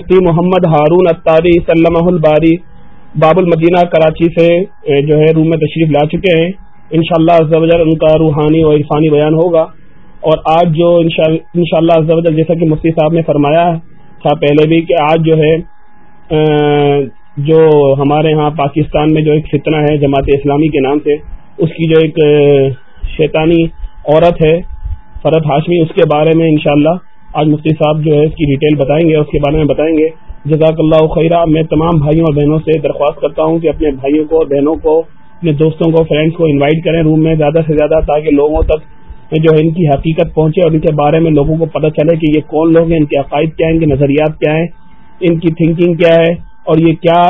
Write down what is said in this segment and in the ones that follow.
مفتی محمد ہارون اتاری سلمہ الباری باب المدینہ کراچی سے جو ہے، روم میں تشریف لا چکے ہیں۔ انشاءاللہ شاء اللہ ان کا روحانی اور عرفانی بیان ہوگا۔ اور آج جو ان شاء اللہ جیسا کہ مفتی صاحب نے فرمایا تھا پہلے بھی کہ آج جو ہے جو ہمارے ہاں پاکستان میں جو ایک فتنہ ہے جماعت اسلامی کے نام سے، اس کی جو ایک شیطانی عورت ہے، فرد ہاشمی، اس کے بارے میں انشاءاللہ آج مفتی صاحب جو ہے اس کی ڈیٹیل بتائیں گے اس کے بارے میں بتائیں گے۔ جزاک اللہ خیرہ میں تمام بھائیوں اور بہنوں سے درخواست کرتا ہوں کہ اپنے بھائیوں کو بہنوں کو، اپنے دوستوں کو فرینڈس کو انوائٹ کریں روم میں زیادہ سے زیادہ تاکہ لوگوں تک جو ہے ان کی حقیقت پہنچے اور ان کے بارے میں لوگوں کو پتہ چلے کہ یہ کون لوگ ہیں، ان کے عقائد کیا ہیں، ان کے نظریات کیا ہیں، ان کی تھنکنگ کیا ہے اور یہ کیا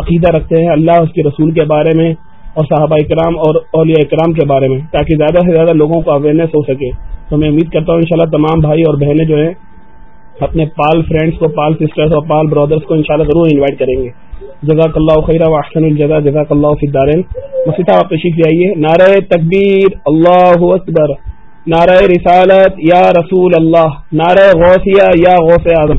عقیدہ رکھتے ہیں اللہ اس کے رسول کے بارے میں۔ اور صحابہ اکرام اور اولیاء اکرام کے بارے میں، تاکہ زیادہ سے زیادہ لوگوں کو اویئرنیس ہو سکے۔ تو میں امید کرتا ہوں انشاءاللہ تمام بھائی اور بہنیں جو ہیں، اپنے پال فرینڈس کو، پال سسٹرز اور پال برادرز کو انشاءاللہ ضرور انوائٹ کریں گے۔ جزاک اللہ خیرہ واحسن الجزا جزاک اللہ فدارین مسیطہ آپ تشریف لے آئیے۔ نعرہ تکبیر، اللہ اکبر۔ نعرہ رسالت، یا رسول اللہ۔ نعرہ غوثیہ، یا غوث اعظم۔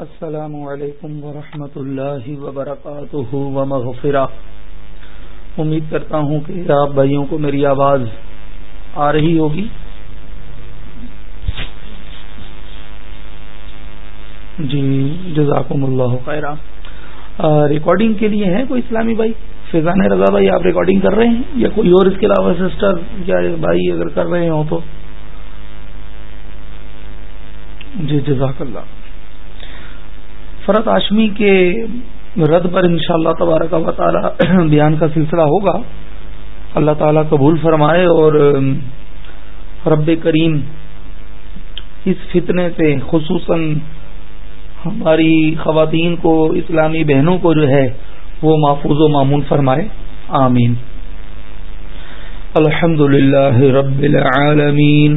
السلام علیکم ورحمۃ اللہ وبرکاتہ ومغفرہ۔ امید کرتا ہوں کہ آپ بھائیوں کو میری آواز آ رہی ہوگی۔ جی جزاکم اللہ خیرہ۔ ریکارڈنگ کے لیے ہیں کوئی اسلامی بھائی؟ فیضان رضا بھائی، آپ ریکارڈنگ کر رہے ہیں یا کوئی اور اس کے علاوہ سسٹر یا بھائی اگر کر رہے ہوں تو؟ جی جزاک اللہ۔ فرت آشمی کے رد پر انشاءاللہ اللہ تبارک و تعالی بیان کا سلسلہ ہوگا۔ اللہ تعالی قبول فرمائے اور رب کریم اس فتنے سے خصوصاً ہماری خواتین کو، اسلامی بہنوں کو جو ہے، وہ محفوظ و معمول فرمائے۔ آمین۔ الحمد للہ رب العالمین۔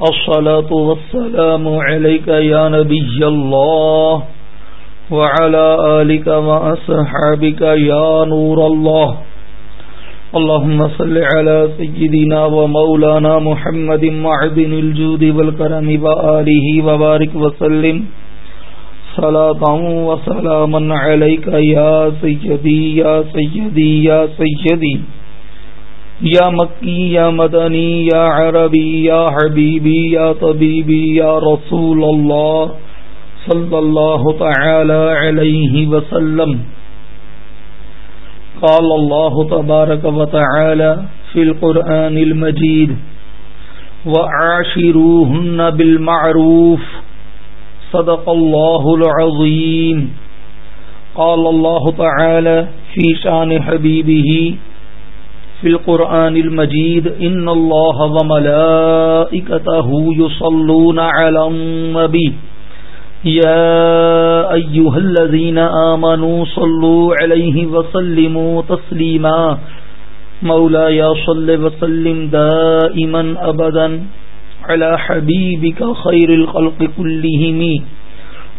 الصلاة والسلام عليك يا نبي الله وعلى آلك وأصحابك يا نور الله. اللهم صل على سيدنا ومولانا محمد معدن الجود والكرم وآله وبارك وسلم. صلاة وسلاما عليك يا سيدي يا سيدي يا سيدي يا سيدي. یا مکی، یا مدنی، یا عربی، یا حبیبی، یا طبیبی، یا رسول اللہ صلی اللہ تعالی علیہ وسلم۔ قال الله تبارك وتعالى في القرآن المجيد وعاشروهن بالمعروف، صدق الله العظيم قال الله تعالى في شان حبيبه في القرآن المجيد إن الله وملائكته يصلون على النبي. يا أيها الذين آمنوا صلوا عليه وسلموا تسليما. مولا يا صل وسلم دائما أبدا على حبيبك خير الخلق كلهم.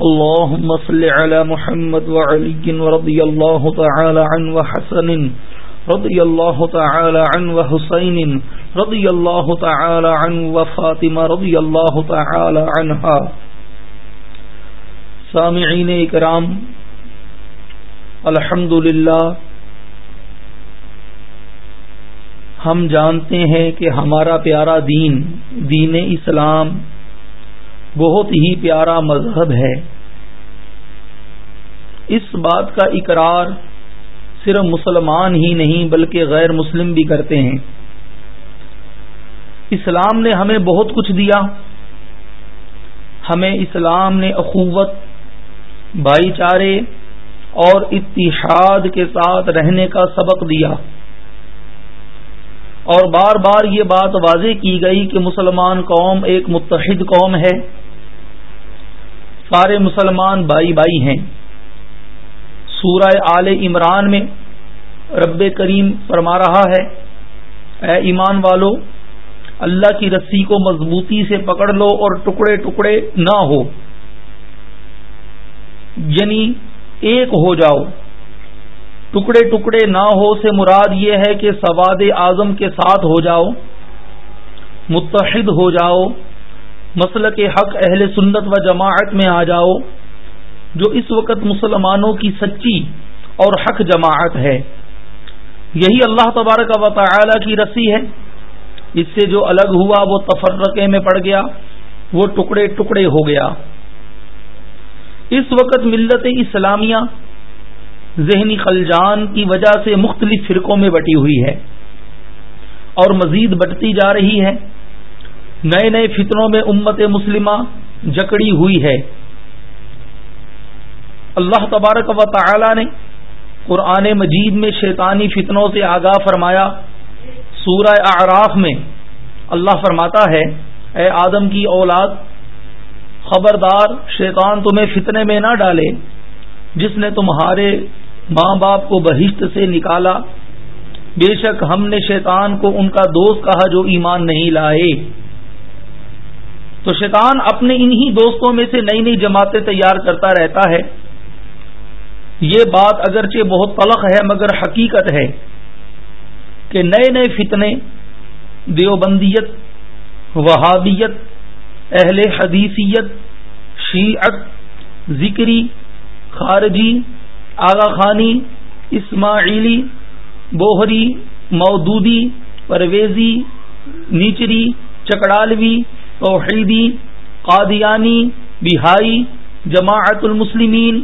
اللهم صل على محمد وعلي ورضي الله تعالى عنه وحسن. رضی اللہ تعالی عن و حسین رضی اللہ تعالی عن و فاطمہ رضی اللہ تعالی عنہا۔ سامعین اکرام الحمد ہم جانتے ہیں کہ ہمارا پیارا دین دین اسلام بہت ہی پیارا مذہب ہے۔ اس بات کا اقرار صرف مسلمان ہی نہیں بلکہ غیر مسلم بھی کرتے ہیں۔ اسلام نے ہمیں بہت کچھ دیا۔ ہمیں اسلام نے اخوت، بھائی چارے اور اتحاد کے ساتھ رہنے کا سبق دیا۔ اور بار بار یہ بات واضح کی گئی کہ مسلمان قوم ایک متحد قوم ہے۔ سارے مسلمان بائی بائی ہیں۔ سورہ آل عمران میں رب کریم فرما رہا ہے۔ اے ایمان والو، اللہ کی رسی کو مضبوطی سے پکڑ لو اور ٹکڑے ٹکڑے نہ ہو۔ یعنی ایک ہو جاؤ۔ ٹکڑے ٹکڑے نہ ہو سے مراد یہ ہے کہ سواد اعظم کے ساتھ ہو جاؤ، متحد ہو جاؤ مسل کے حق اہل سنت و جماعت میں آ جاؤ۔ جو اس وقت مسلمانوں کی سچی اور حق جماعت ہے۔ یہی اللہ تبارک و تعالی کی رسی ہے۔ اس سے جو الگ ہوا وہ تفرقے میں پڑ گیا، وہ ٹکڑے ٹکڑے ہو گیا۔ اس وقت ملت اسلامیہ ذہنی خلجان کی وجہ سے مختلف فرقوں میں بٹی ہوئی ہے اور مزید بٹتی جا رہی ہے۔ نئے نئے فتنوں میں امت مسلمہ جکڑی ہوئی ہے۔ اللہ تبارک و تعالی نے قرآن مجید میں شیطانی فتنوں سے آگاہ فرمایا۔ سورہ اعراف میں اللہ فرماتا ہے، اے آدم کی اولاد، خبردار شیطان تمہیں فتنے میں نہ ڈالے، جس نے تمہارے ماں باپ کو بہشت سے نکالا۔ بے شک ہم نے شیطان کو ان کا دوست کہا جو ایمان نہیں لائے۔ تو شیطان اپنے انہی دوستوں میں سے نئی نئی جماعتیں تیار کرتا رہتا ہے۔ یہ بات اگرچہ بہت تلخ ہے، مگر حقیقت ہے کہ نئے نئے فتنے، دیوبندیت، وہابیت، اہل حدیثیت، شیعت، ذکری، خارجی، آغا خانی، اسماعیلی، بوہری، مودودی، پرویزی، نیچری، چکڑالوی، توحیدی، قادیانی، بہائی، جماعت المسلمین،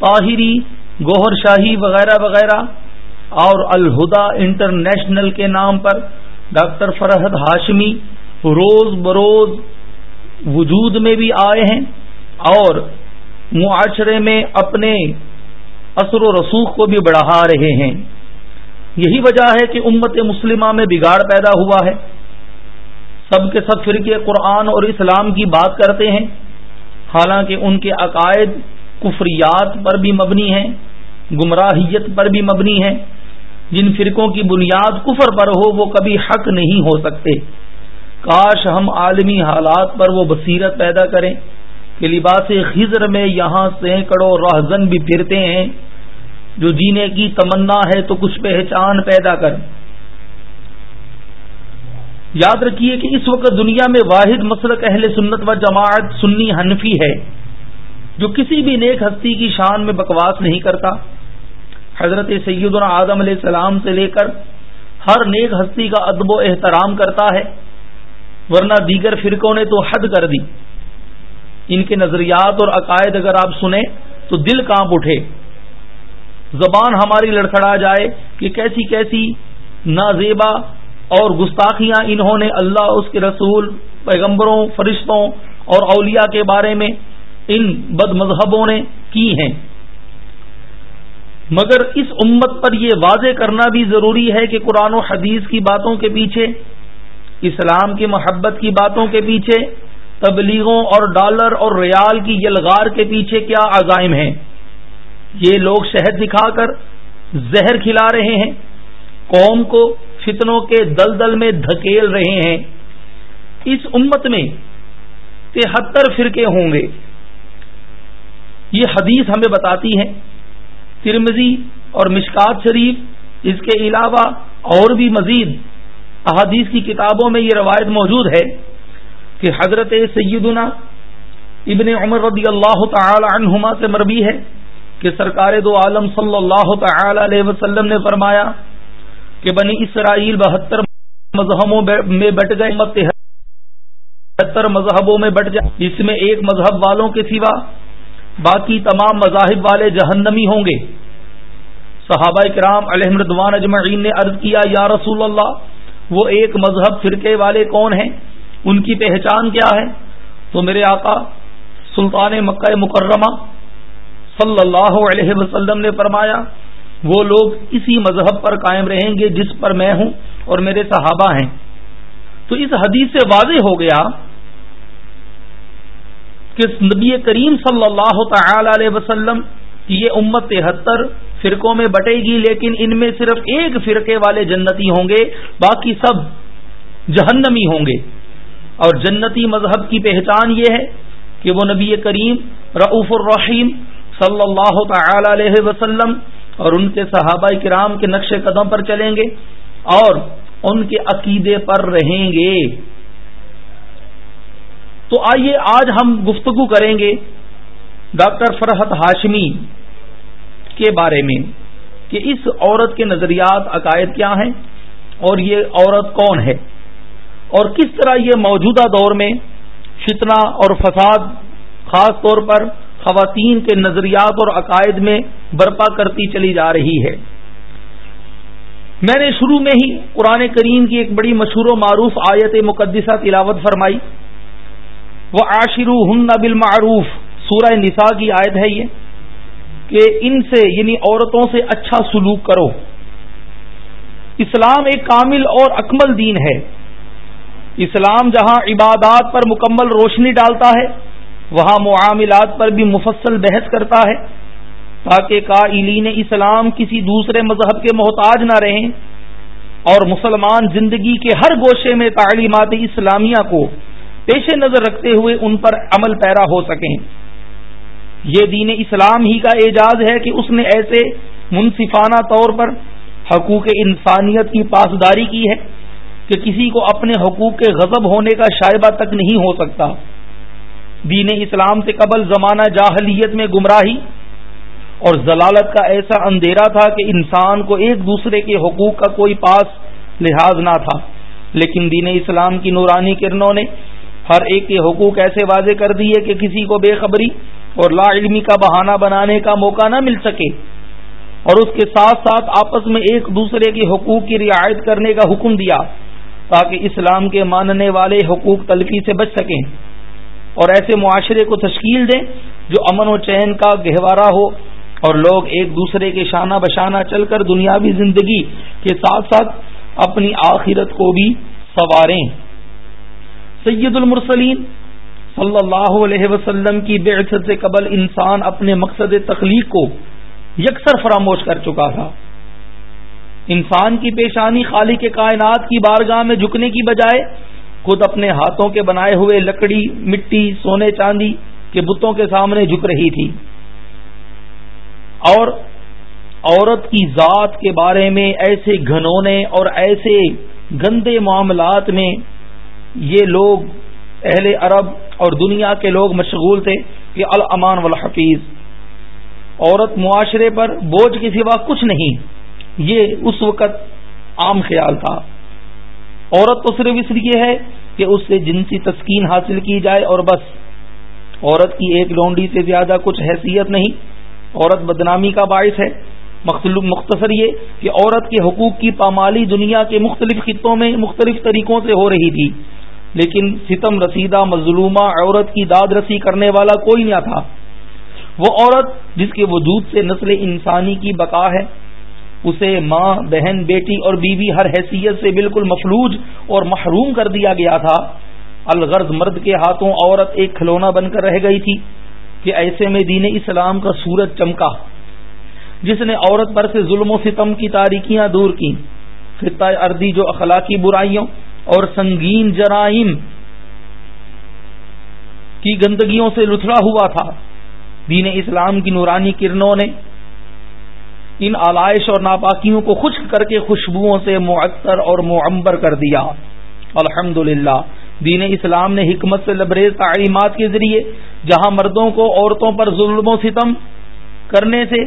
طاہری گوہر شاہی وغیرہ وغیرہ اور الہدا انٹرنیشنل کے نام پر ڈاکٹر فرحت ہاشمی روز بروز وجود میں بھی آئے ہیں اور معاشرے میں اپنے اثر و رسوخ کو بھی بڑھا رہے ہیں۔ یہی وجہ ہے کہ امت مسلمہ میں بگاڑ پیدا ہوا ہے۔ سب کے سب فرقے قرآن اور اسلام کی بات کرتے ہیں۔ حالانکہ ان کے عقائد کفریات پر بھی مبنی ہیں۔ گمراہیت پر بھی مبنی ہیں۔ جن فرقوں کی بنیاد کفر پر ہو، وہ کبھی حق نہیں ہو سکتے۔ کاش ہم عالمی حالات پر وہ بصیرت پیدا کریں کہ لباس خزر میں یہاں سینکڑوں راہزن بھی پھرتے ہیں۔ جو جینے کی تمنا ہے تو کچھ پہچان پیدا کر۔ یاد رکھیے کہ اس وقت دنیا میں واحد مسلک اہل سنت و جماعت سنی حنفی ہے، جو کسی بھی نیک ہستی کی شان میں بکواس نہیں کرتا۔ حضرت سید آدم علیہ السلام سے لے کر ہر نیک ہستی کا ادب و احترام کرتا ہے، ورنہ دیگر فرقوں نے تو حد کر دی۔ ان کے نظریات اور عقائد اگر آپ سنیں تو دل کانپ اٹھے۔ زبان ہماری لڑکھڑا جائے کہ کیسی کیسی نازیبا اور گستاخیاں انہوں نے اللہ، اس کے رسول، پیغمبروں، فرشتوں اور اولیاء کے بارے میں ان بد مذہبوں نے کی ہیں۔ مگر اس امت پر یہ واضح کرنا بھی ضروری ہے کہ قرآن و حدیث کی باتوں کے پیچھے، اسلام کی محبت کی باتوں کے پیچھے، تبلیغوں اور ڈالر اور ریال کی یلغار کے پیچھے کیا عزائم ہیں؟ یہ لوگ شہد دکھا کر زہر کھلا رہے ہیں، قوم کو فتنوں کے دلدل میں دھکیل رہے ہیں۔ اس امت میں تہتر فرقے ہوں گے۔ یہ حدیث ہمیں بتاتی ہے ترمزی اور مشکات شریف، اس کے علاوہ اور بھی مزید احادیث کی کتابوں میں یہ روایت موجود ہے کہ حضرت سیدنا ابن عمر رضی اللہ تعالی عنہما سے مربی ہے کہ سرکار دو عالم صلی اللہ تعالی علیہ وسلم نے فرمایا کہ بنی اسرائیل بہتر مذہبوں میں بٹ گئے، بہتر مذہبوں میں بٹ جائے۔ اس میں ایک مذہب والوں کے سوا باقی تمام مذاہب والے جہنمی ہوں گے۔ صحابہ کرام علیہ مردوان اجمعین نے عرض کیا، یا رسول اللہ، وہ ایک مذہب فرقے والے کون ہیں؟ ان کی پہچان کیا ہے؟ تو میرے آقا، سلطان مکہ مکرمہ صلی اللہ علیہ وسلم نے فرمایا، وہ لوگ اسی مذہب پر قائم رہیں گے جس پر میں ہوں اور میرے صحابہ ہیں۔ تو اس حدیث سے واضح ہو گیا کہ نبی کریم صلی اللہ تعالی علیہ وسلم کی یہ امت تہتر فرقوں میں بٹے گی، لیکن ان میں صرف ایک فرقے والے جنتی ہوں گے، باقی سب جہنمی ہوں گے۔ اور جنتی مذہب کی پہچان یہ ہے کہ وہ نبی کریم رعف الرحیم صلی اللہ تعالی علیہ وسلم اور ان کے صحابہ کرام کے نقش قدم پر چلیں گے اور ان کے عقیدے پر رہیں گے۔ تو آئیے آج ہم گفتگو کریں گے ڈاکٹر فرحت ہاشمی کے بارے میں کہ اس عورت کے نظریات عقائد کیا ہیں اور یہ عورت کون ہے اور کس طرح یہ موجودہ دور میں فتنہ اور فساد خاص طور پر خواتین کے نظریات اور عقائد میں برپا کرتی چلی جا رہی ہے۔ میں نے شروع میں ہی قرآن کریم کی ایک بڑی مشہور و معروف آیت مقدسہ تلاوت فرمائی۔ وہ آشرو ہن بالمعروف۔ سورہ نساء کی آیت ہے یہ کہ ان سے یعنی عورتوں سے اچھا سلوک کرو۔ اسلام ایک کامل اور اکمل دین ہے۔ اسلام جہاں عبادات پر مکمل روشنی ڈالتا ہے، وہاں معاملات پر بھی مفصل بحث کرتا ہے۔ تاکہ قائلین اسلام کسی دوسرے مذہب کے محتاج نہ رہیں۔ اور مسلمان زندگی کے ہر گوشے میں تعلیمات اسلامیہ کو پیش نظر رکھتے ہوئے ان پر عمل پیرا ہو سکیں۔ یہ دین اسلام ہی کا اعجاز ہے کہ اس نے ایسے منصفانہ طور پر حقوق انسانیت کی پاسداری کی ہے کہ کسی کو اپنے حقوق کے غضب ہونے کا شائبہ تک نہیں ہو سکتا۔ دین اسلام سے قبل زمانہ جاہلیت میں گمراہی اور ضلالت کا ایسا اندھیرا تھا کہ انسان کو ایک دوسرے کے حقوق کا کوئی پاس لحاظ نہ تھا۔ لیکن دین اسلام کی نورانی کرنوں نے ہر ایک کے حقوق ایسے واضح کر دیے کہ کسی کو بے خبری اور لا علمی کا بہانہ بنانے کا موقع نہ مل سکے اور اس کے ساتھ ساتھ آپس میں ایک دوسرے کے حقوق کی رعایت کرنے کا حکم دیا تاکہ اسلام کے ماننے والے حقوق تلفی سے بچ سکیں اور ایسے معاشرے کو تشکیل دیں جو امن و چین کا گہوارہ ہو اور لوگ ایک دوسرے کے شانہ بشانہ چل کر دنیاوی زندگی کے ساتھ ساتھ اپنی آخرت کو بھی سواریں سید المرسلین صلی اللہ علیہ وسلم کی بے سے قبل انسان اپنے مقصد تخلیق کو یکسر فراموش کر چکا تھا۔ انسان کی پیشانی خالی کے کائنات کی بارگاہ میں جھکنے کی بجائے خود اپنے ہاتھوں کے بنائے ہوئے لکڑی، مٹی، سونے چاندی کے بتوں کے سامنے جھک رہی تھی۔ اور عورت کی ذات کے بارے میں ایسے گھنونے اور ایسے گندے معاملات میں یہ لوگ اہل عرب اور دنیا کے لوگ مشغول تھے کہ الامان والحفیظ۔ عورت معاشرے پر بوجھ کے سوا کچھ نہیں۔ یہ اس وقت عام خیال تھا۔ عورت تو صرف اس لیے ہے کہ اس سے جنسی تسکین حاصل کی جائے اور بس۔ عورت کی ایک لونڈی سے زیادہ کچھ حیثیت نہیں۔ عورت بدنامی کا باعث ہے۔ مختصر یہ کہ عورت کے حقوق کی پامالی دنیا کے مختلف خطوں میں مختلف طریقوں سے ہو رہی تھی۔ لیکن ستم رسیدہ مظلومہ عورت کی داد رسی کرنے والا کوئی نہ تھا۔ وہ عورت جس کے وجود سے نسل انسانی کی بقا ہے، اسے ماں، بہن، بیٹی اور بیوی ہر حیثیت سے بالکل مفلوج اور محروم کر دیا گیا تھا۔ الغرض مرد کے ہاتھوں عورت ایک کھلونا بن کر رہ گئی تھی کہ ایسے میں دین اسلام کا سورج چمکا۔ جس نے عورت پر سے ظلم و ستم کی تاریکیاں دور کی خطۂ اردی جو اخلاقی برائیوں اور سنگین جرائم کی گندگیوں سے لتھڑا ہوا تھا۔ دین اسلام کی نورانی کرنوں نے ان آلائش اور ناپاکیوں کو خشک کر کے خوشبوؤں سے معطر اور معمبر کر دیا۔ الحمد دین اسلام نے حکمت سے لبریز تعلیمات کے ذریعے جہاں مردوں کو عورتوں پر ظلم و ستم کرنے سے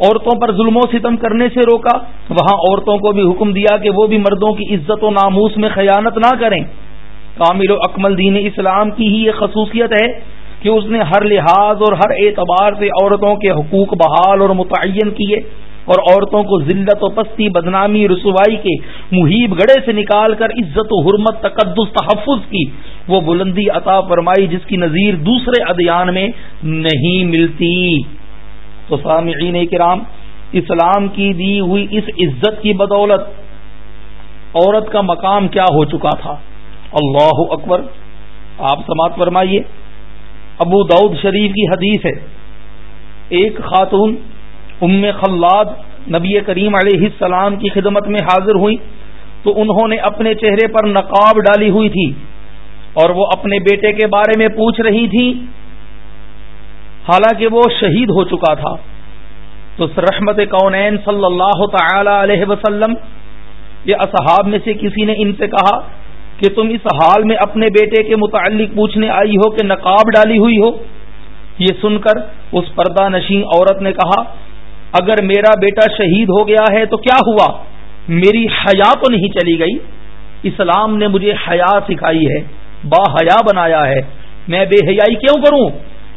عورتوں پر ظلم و ستم کرنے سے روکا، وہاں عورتوں کو بھی حکم دیا کہ وہ بھی مردوں کی عزت و ناموس میں خیانت نہ کریں۔ کامل و اکمل دین اسلام کی ہی یہ خصوصیت ہے کہ اس نے ہر لحاظ اور ہر اعتبار سے عورتوں کے حقوق بحال اور متعین کیے اور عورتوں کو ذلت و پستی، بدنامی، رسوائی کے محیب گڑے سے نکال کر عزت و حرمت، تقدس، تحفظ کی وہ بلندی عطا فرمائی جس کی نظیر دوسرے ادیان میں نہیں ملتی۔ تو سامعین کرام، اسلام کی دی ہوئی اس عزت کی بدولت عورت کا مقام کیا ہو چکا تھا؟ اللہ اکبر۔ آپ سماعت فرمائیے۔ ابو دعود شریف کی حدیث ہے۔ ایک خاتون ام خلاد نبی کریم علیہ السلام کی خدمت میں حاضر ہوئی تو انہوں نے اپنے چہرے پر نقاب ڈالی ہوئی تھی اور وہ اپنے بیٹے کے بارے میں پوچھ رہی تھی حالانکہ وہ شہید ہو چکا تھا۔ تو رحمت کونین صلی اللہ تعالی علیہ وسلم، یہ اصحاب میں سے کسی نے ان سے کہا کہ تم اس حال میں اپنے بیٹے کے متعلق پوچھنے آئی ہو کہ نقاب ڈالی ہوئی ہو؟ یہ سن کر اس پردہ نشین عورت نے کہا، اگر میرا بیٹا شہید ہو گیا ہے تو کیا ہوا؟ میری حیا تو نہیں چلی گئی۔ اسلام نے مجھے حیا سکھائی ہے، با حیا بنایا ہے۔ میں بے حیائی کیوں کروں؟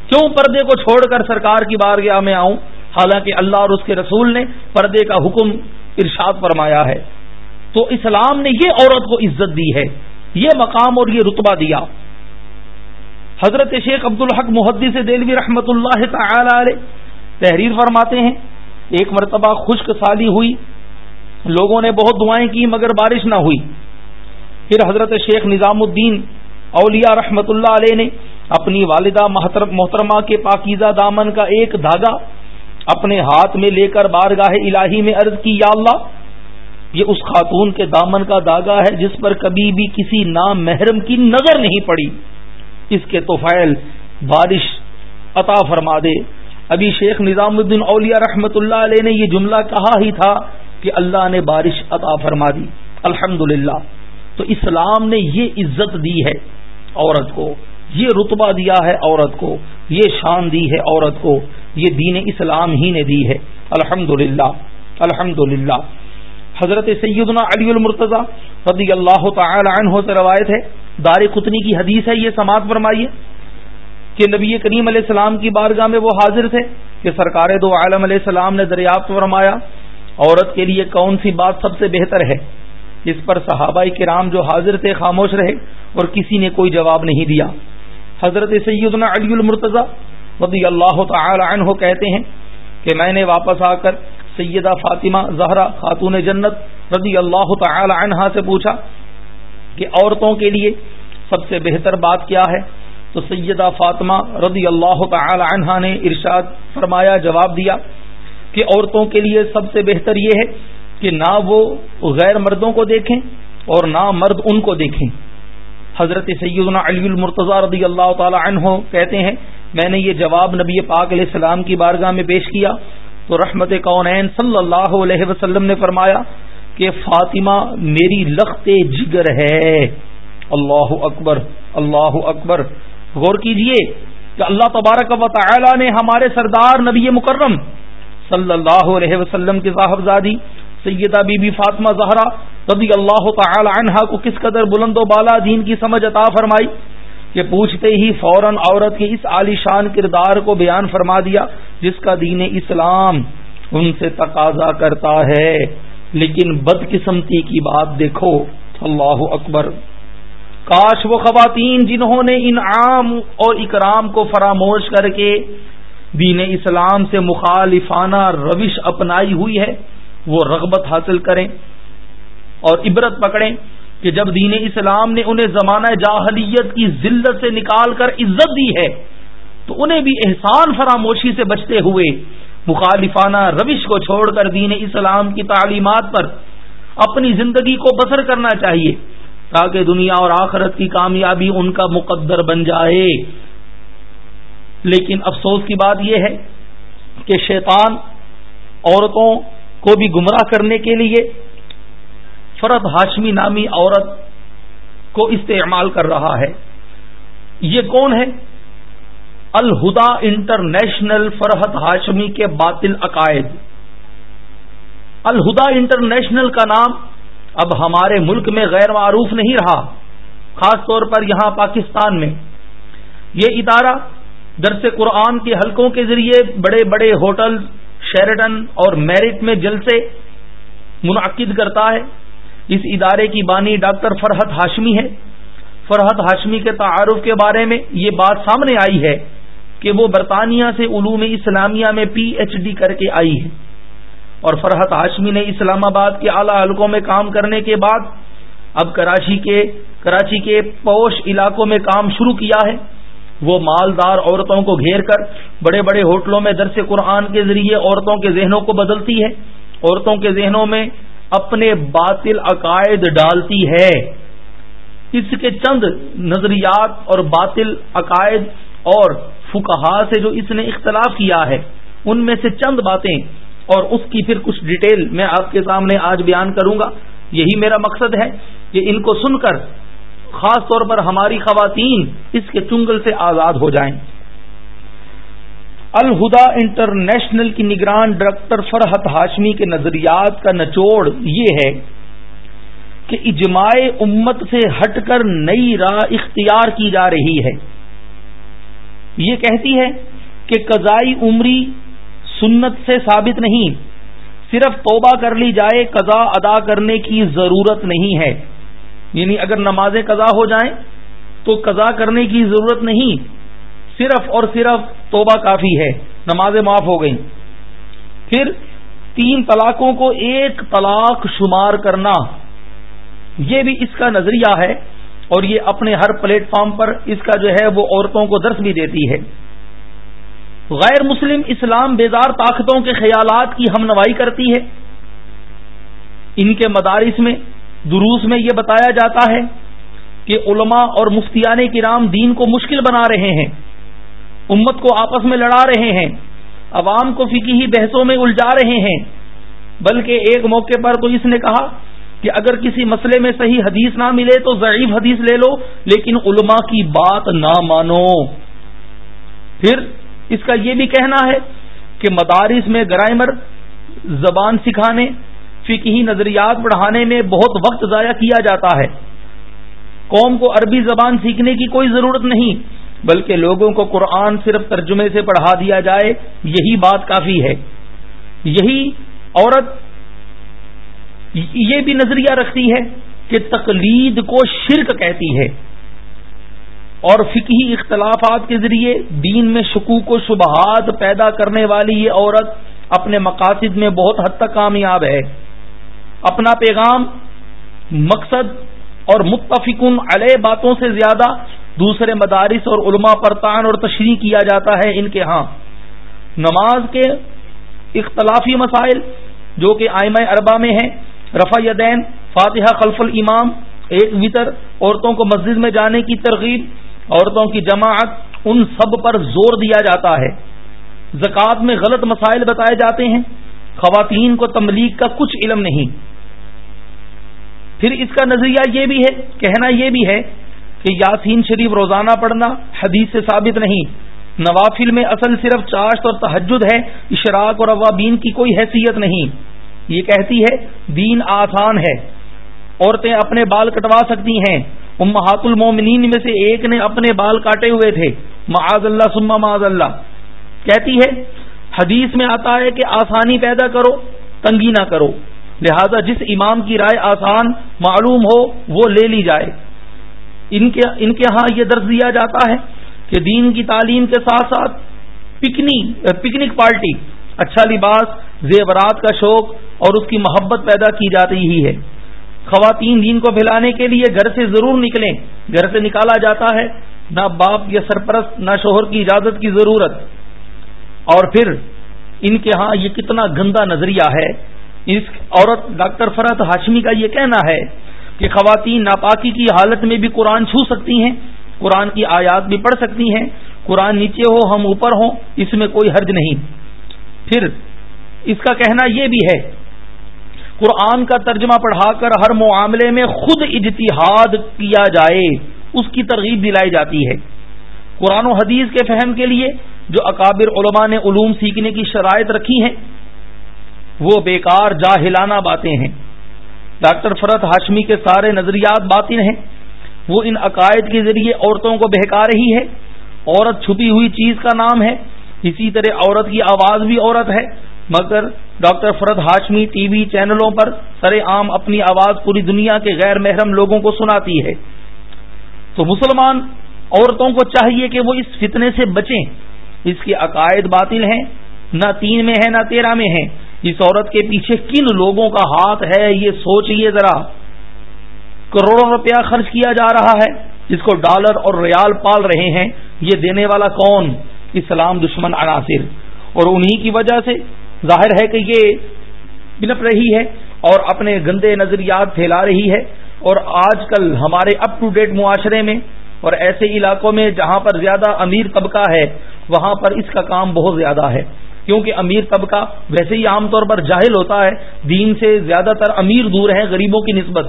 کیوں پردے کو چھوڑ کر سرکار کی بارگاہ میں آؤں؟ حالانکہ اللہ اور اس کے رسول نے پردے کا حکم ارشاد فرمایا ہے۔ تو اسلام نے یہ عورت کو عزت دی ہے، یہ مقام اور یہ رتبہ دیا۔ حضرت شیخ عبد الحق محدی سے دلوی رحمت اللہ تعالی علیہ تحریر فرماتے ہیں، ایک مرتبہ خشک سالی ہوئی۔ لوگوں نے بہت دعائیں کی مگر بارش نہ ہوئی۔ پھر حضرت شیخ نظام الدین اولیاء رحمت اللہ علیہ نے اپنی والدہ محترمہ کے پاکیزہ دامن کا ایک دھاگا اپنے ہاتھ میں لے کر بارگاہ الہی میں عرض کی، یا اللہ، یہ اس خاتون کے دامن کا داغا ہے جس پر کبھی بھی کسی نام محرم کی نظر نہیں پڑی۔ اس کے توفیل بارش عطا فرما دے۔ ابھی شیخ نظام الدین اولیاء رحمت اللہ علیہ نے یہ جملہ کہا ہی تھا کہ اللہ نے بارش عطا فرما دی۔ الحمد تو اسلام نے یہ عزت دی ہے عورت کو۔ یہ رتبہ دیا ہے عورت کو، یہ شان دی ہے عورت کو، یہ دین اسلام ہی نے دی ہے۔ الحمد للہ الحمد للہ حضرت سیدنا علی المرتضی رضی اللہ تعالی عنہ سے روایت ہے، دار قطنی کی حدیث ہے یہ، سماعت فرمائیے، کہ نبی کریم علیہ السلام کی بارگاہ میں وہ حاضر تھے کہ سرکار دو عالم علیہ السلام نے دریافت فرمایا، عورت کے لیے کون سی بات سب سے بہتر ہے؟ اس پر صحابہ کرام جو حاضر تھے خاموش رہے اور کسی نے کوئی جواب نہیں دیا۔ حضرت سیدنا علی المرتضی رضی اللہ تعالی عنہ کہتے ہیں کہ میں نے واپس آ کر سیدہ فاطمہ زہرا خاتون جنت رضی اللہ تعالی عنہا سے پوچھا کہ عورتوں کے لیے سب سے بہتر بات کیا ہے؟ تو سیدہ فاطمہ رضی اللہ تعالی عنہا نے ارشاد فرمایا، جواب دیا کہ عورتوں کے لیے سب سے بہتر یہ ہے کہ نہ وہ غیر مردوں کو دیکھیں اور نہ مرد ان کو دیکھیں۔ حضرت سیدنا علی المرتضی رضی اللہ تعالی عنہ کہتے ہیں، میں نے یہ جواب نبی پاک علیہ السلام کی بارگاہ میں پیش کیا۔ تو رحمت کونین صلی اللہ علیہ وسلم نے فرمایا کہ فاطمہ میری لخت جگر ہے۔ اللہ اکبر اللہ اکبر۔ غور کیجیے کہ اللہ تبارک و تعالی نے ہمارے سردار نبی مکرم صلی اللہ علیہ وسلم کی صاحبزادی سیدہ بی بی فاطمہ زہرا رضی اللہ تعالی عنہا کو کس قدر بلند و بالا دین کی سمجھ عطا فرمائی کہ پوچھتے ہی فوراً عورت کے اس عالی شان کردار کو بیان فرما دیا جس کا دین اسلام ان سے تقاضا کرتا ہے۔ لیکن بد قسمتی کی بات دیکھو، اللہ اکبر۔ کاش وہ خواتین جنہوں نے انعام اور اکرام کو فراموش کر کے دین اسلام سے مخالفانہ روش اپنائی ہوئی ہے، وہ رغبت حاصل کریں۔ اور عبرت پکڑیں کہ جب دین اسلام نے انہیں زمانہ جاہلیت کی ذلت سے نکال کر عزت دی ہے، تو انہیں بھی احسان فراموشی سے بچتے ہوئے مخالفانہ روش کو چھوڑ کر دین اسلام کی تعلیمات پر اپنی زندگی کو بسر کرنا چاہیے تاکہ دنیا اور آخرت کی کامیابی ان کا مقدر بن جائے۔ لیکن افسوس کی بات یہ ہے کہ شیطان عورتوں کو بھی گمراہ کرنے کے لیے فرد ہاشمی نامی عورت کو استعمال کر رہا ہے۔ یہ کون ہے؟ الہدا انٹرنیشنل فرحت ہاشمی کے باطل عقائد۔ الہدا انٹرنیشنل کا نام اب ہمارے ملک میں غیر معروف نہیں رہا، خاص طور پر یہاں پاکستان میں۔ یہ ادارہ درس قرآن کے حلقوں کے ذریعے بڑے بڑے ہوٹل شیرٹن اور میرٹ میں جلسے منعقد کرتا ہے۔ اس ادارے کی بانی ڈاکٹر فرحت ہاشمی ہے۔ فرحت ہاشمی کے تعارف کے بارے میں یہ بات سامنے آئی ہے کہ وہ برطانیہ سے علوم اسلامیہ میں پی ایچ ڈی کر کے آئی ہے اور فرحت ہاشمی نے اسلام آباد کے اعلی حلقوں میں کام کرنے کے بعد اب کراچی کے کراچی کے پوش علاقوں میں کام شروع کیا ہے۔ وہ مالدار عورتوں کو گھیر کر بڑے بڑے ہوٹلوں میں درس قرآن کے ذریعے عورتوں کے ذہنوں کو بدلتی ہے۔ عورتوں کے ذہنوں میں اپنے باطل عقائد ڈالتی ہے۔ اس کے چند نظریات اور باطل عقائد اور فکہ سے جو اس نے اختلاف کیا ہے، ان میں سے چند باتیں اور اس کی پھر کچھ ڈیٹیل میں آپ کے سامنے آج بیان کروں گا۔ یہی میرا مقصد ہے کہ ان کو سن کر خاص طور پر ہماری خواتین اس کے چنگل سے آزاد ہو جائیں۔ الہدا انٹرنیشنل کی نگران ڈاکٹر فرحت ہاشمی کے نظریات کا نچوڑ یہ ہے کہ اجماع امت سے ہٹ کر نئی راہ اختیار کی جا رہی ہے۔ یہ کہتی ہے کہ قضائی عمری سنت سے ثابت نہیں، صرف توبہ کر لی جائے، قضا ادا کرنے کی ضرورت نہیں ہے۔ یعنی اگر نمازیں قضا ہو جائیں تو قضا کرنے کی ضرورت نہیں صرف اور صرف توبہ کافی ہے، نمازیں معاف ہو گئیں۔ پھر تین طلاقوں کو ایک طلاق شمار کرنا، یہ بھی اس کا نظریہ ہے اور یہ اپنے ہر پلیٹ فارم پر اس کا جو ہے وہ عورتوں کو درس بھی دیتی ہے۔ غیر مسلم اسلام بیدار طاقتوں کے خیالات کی ہم نوائی کرتی ہے۔ ان کے مدارس میں، دروس میں یہ بتایا جاتا ہے کہ علماء اور مفتیان کرام دین کو مشکل بنا رہے ہیں۔ امت کو آپس میں لڑا رہے ہیں، عوام کو فکی بحثوں میں الجھا رہے ہیں۔ بلکہ ایک موقع پر تو اس نے کہا کہ اگر کسی مسئلے میں صحیح حدیث نہ ملے تو ضعیف حدیث لے لو، لیکن علماء کی بات نہ مانو۔ پھر اس کا یہ بھی کہنا ہے کہ مدارس میں گرائمر، زبان سکھانے فکی نظریات پڑھانے میں بہت وقت ضائع کیا جاتا ہے۔ قوم کو عربی زبان سیکھنے کی کوئی ضرورت نہیں۔ بلکہ لوگوں کو قرآن صرف ترجمے سے پڑھا دیا جائے، یہی بات کافی ہے۔ یہی عورت یہ بھی نظریہ رکھتی ہے کہ تقلید کو شرک کہتی ہے۔ اور فکی اختلافات کے ذریعے دین میں شکوک و شبہات پیدا کرنے والی یہ عورت اپنے مقاصد میں بہت حد تک کامیاب ہے۔ اپنا پیغام مقصد اور متفقن علیہ باتوں سے زیادہ دوسرے مدارس اور علماء پر تان اور تشریح کیا جاتا ہے ان کے ہاں۔ نماز کے اختلافی مسائل جو کہ آئمہ اربا میں ہیں، رفع یدین، فاتحہ خلف الامام، ایک وطر، عورتوں کو مسجد میں جانے کی ترغیب، عورتوں کی جماعت، ان سب پر زور دیا جاتا ہے۔ زکوٰۃ میں غلط مسائل بتائے جاتے ہیں۔ خواتین کو تملیغ کا کچھ علم نہیں۔ پھر اس کا نظریہ یہ بھی ہے، کہنا یہ بھی ہے کہ یاسین شریف روزانہ پڑھنا حدیث سے ثابت نہیں۔ نوافل میں اصل صرف چاشت اور تحجد ہے، اشراق اور اوابین کی کوئی حیثیت نہیں۔ یہ کہتی ہے، دین آسان ہے۔ عورتیں اپنے بال کٹوا سکتی ہیں۔ امہات المومنین میں سے ایک نے اپنے بال کاٹے ہوئے تھے۔ معاذ اللہ سما معاذ اللہ۔ کہتی ہے، حدیث میں آتا ہے کہ آسانی پیدا کرو، تنگی نہ کرو۔ لہذا جس امام کی رائے آسان، معلوم ہو، وہ لے لی جائے۔ ان کے ان کے ہاں یہ درج دیا جاتا ہے کہ دین کی تعلیم کے ساتھ ساتھ پکنک پکنک پارٹی اچھا لباس، زیورات کا شوق اور اس کی محبت پیدا کی جاتی ہی ہے۔ خواتین دین کو پھیلانے کے لیے گھر سے ضرور نکلیں، گھر سے نکالا جاتا ہے۔ نہ باپ یا سرپرست، نہ شوہر کی اجازت کی ضرورت۔ اور پھر ان کے ہاں یہ کتنا گندا نظریہ ہے۔ اس عورت ڈاکٹر فرحت ہاشمی کا یہ کہنا ہے کہ خواتین ناپاکی کی حالت میں بھی قرآن چھو سکتی ہیں، قرآن کی آیات بھی پڑھ سکتی ہیں، قرآن نیچے ہو، ہم اوپر ہوں، اس میں کوئی حرج نہیں۔ پھر اس کا کہنا یہ بھی ہے، قرآن کا ترجمہ پڑھا کر ہر معاملے میں خود اجتہاد کیا جائے، اس کی ترغیب دلائی جاتی ہے۔ قرآن و حدیث کے فہم کے لیے جو اکابر علماء نے علوم سیکھنے کی شرائط رکھی ہیں، وہ بیکار جاہلانہ باتیں ہیں۔ ڈاکٹر فرت ہاشمی کے سارے نظریات باطن ہیں۔ وہ ان عقائد کے ذریعے عورتوں کو بہکا رہی ہے۔ عورت چھپی ہوئی چیز کا نام ہے۔ اسی طرح عورت کی آواز بھی عورت ہے۔ مگر ڈاکٹر فرد ہاشمی ٹی وی چینلوں پر سر عام اپنی آواز پوری دنیا کے غیر محرم لوگوں کو سناتی ہے۔ تو مسلمان، عورتوں کو چاہیے کہ وہ اس فتنے سے بچیں۔ اس کے عقائد باطل ہیں۔ نہ تین میں ہے نہ تیرہ میں ہے اس عورت کے پیچھے کن لوگوں کا ہاتھ ہے یہ سوچئے ذرا۔ کروڑوں روپیہ خرچ کیا جا رہا ہے، جس کو ڈالر اور ریال پال رہے ہیں، یہ دینے والا کون؟ اسلام دشمن عناصر۔ اور انہی کی وجہ سے ظاہر ہے کہ یہ بنپ رہی ہے اور اپنے گندے نظریات پھیلا رہی ہے۔ اور آج کل ہمارے اپ ٹو ڈیٹ معاشرے میں اور ایسے علاقوں میں جہاں پر زیادہ امیر طبقہ ہے، وہاں پر اس کا کام بہت زیادہ ہے۔ کیونکہ امیر طبقہ ویسے ہی عام طور پر جاہل ہوتا ہے، دین سے زیادہ تر امیر دور ہیں غریبوں کی نسبت۔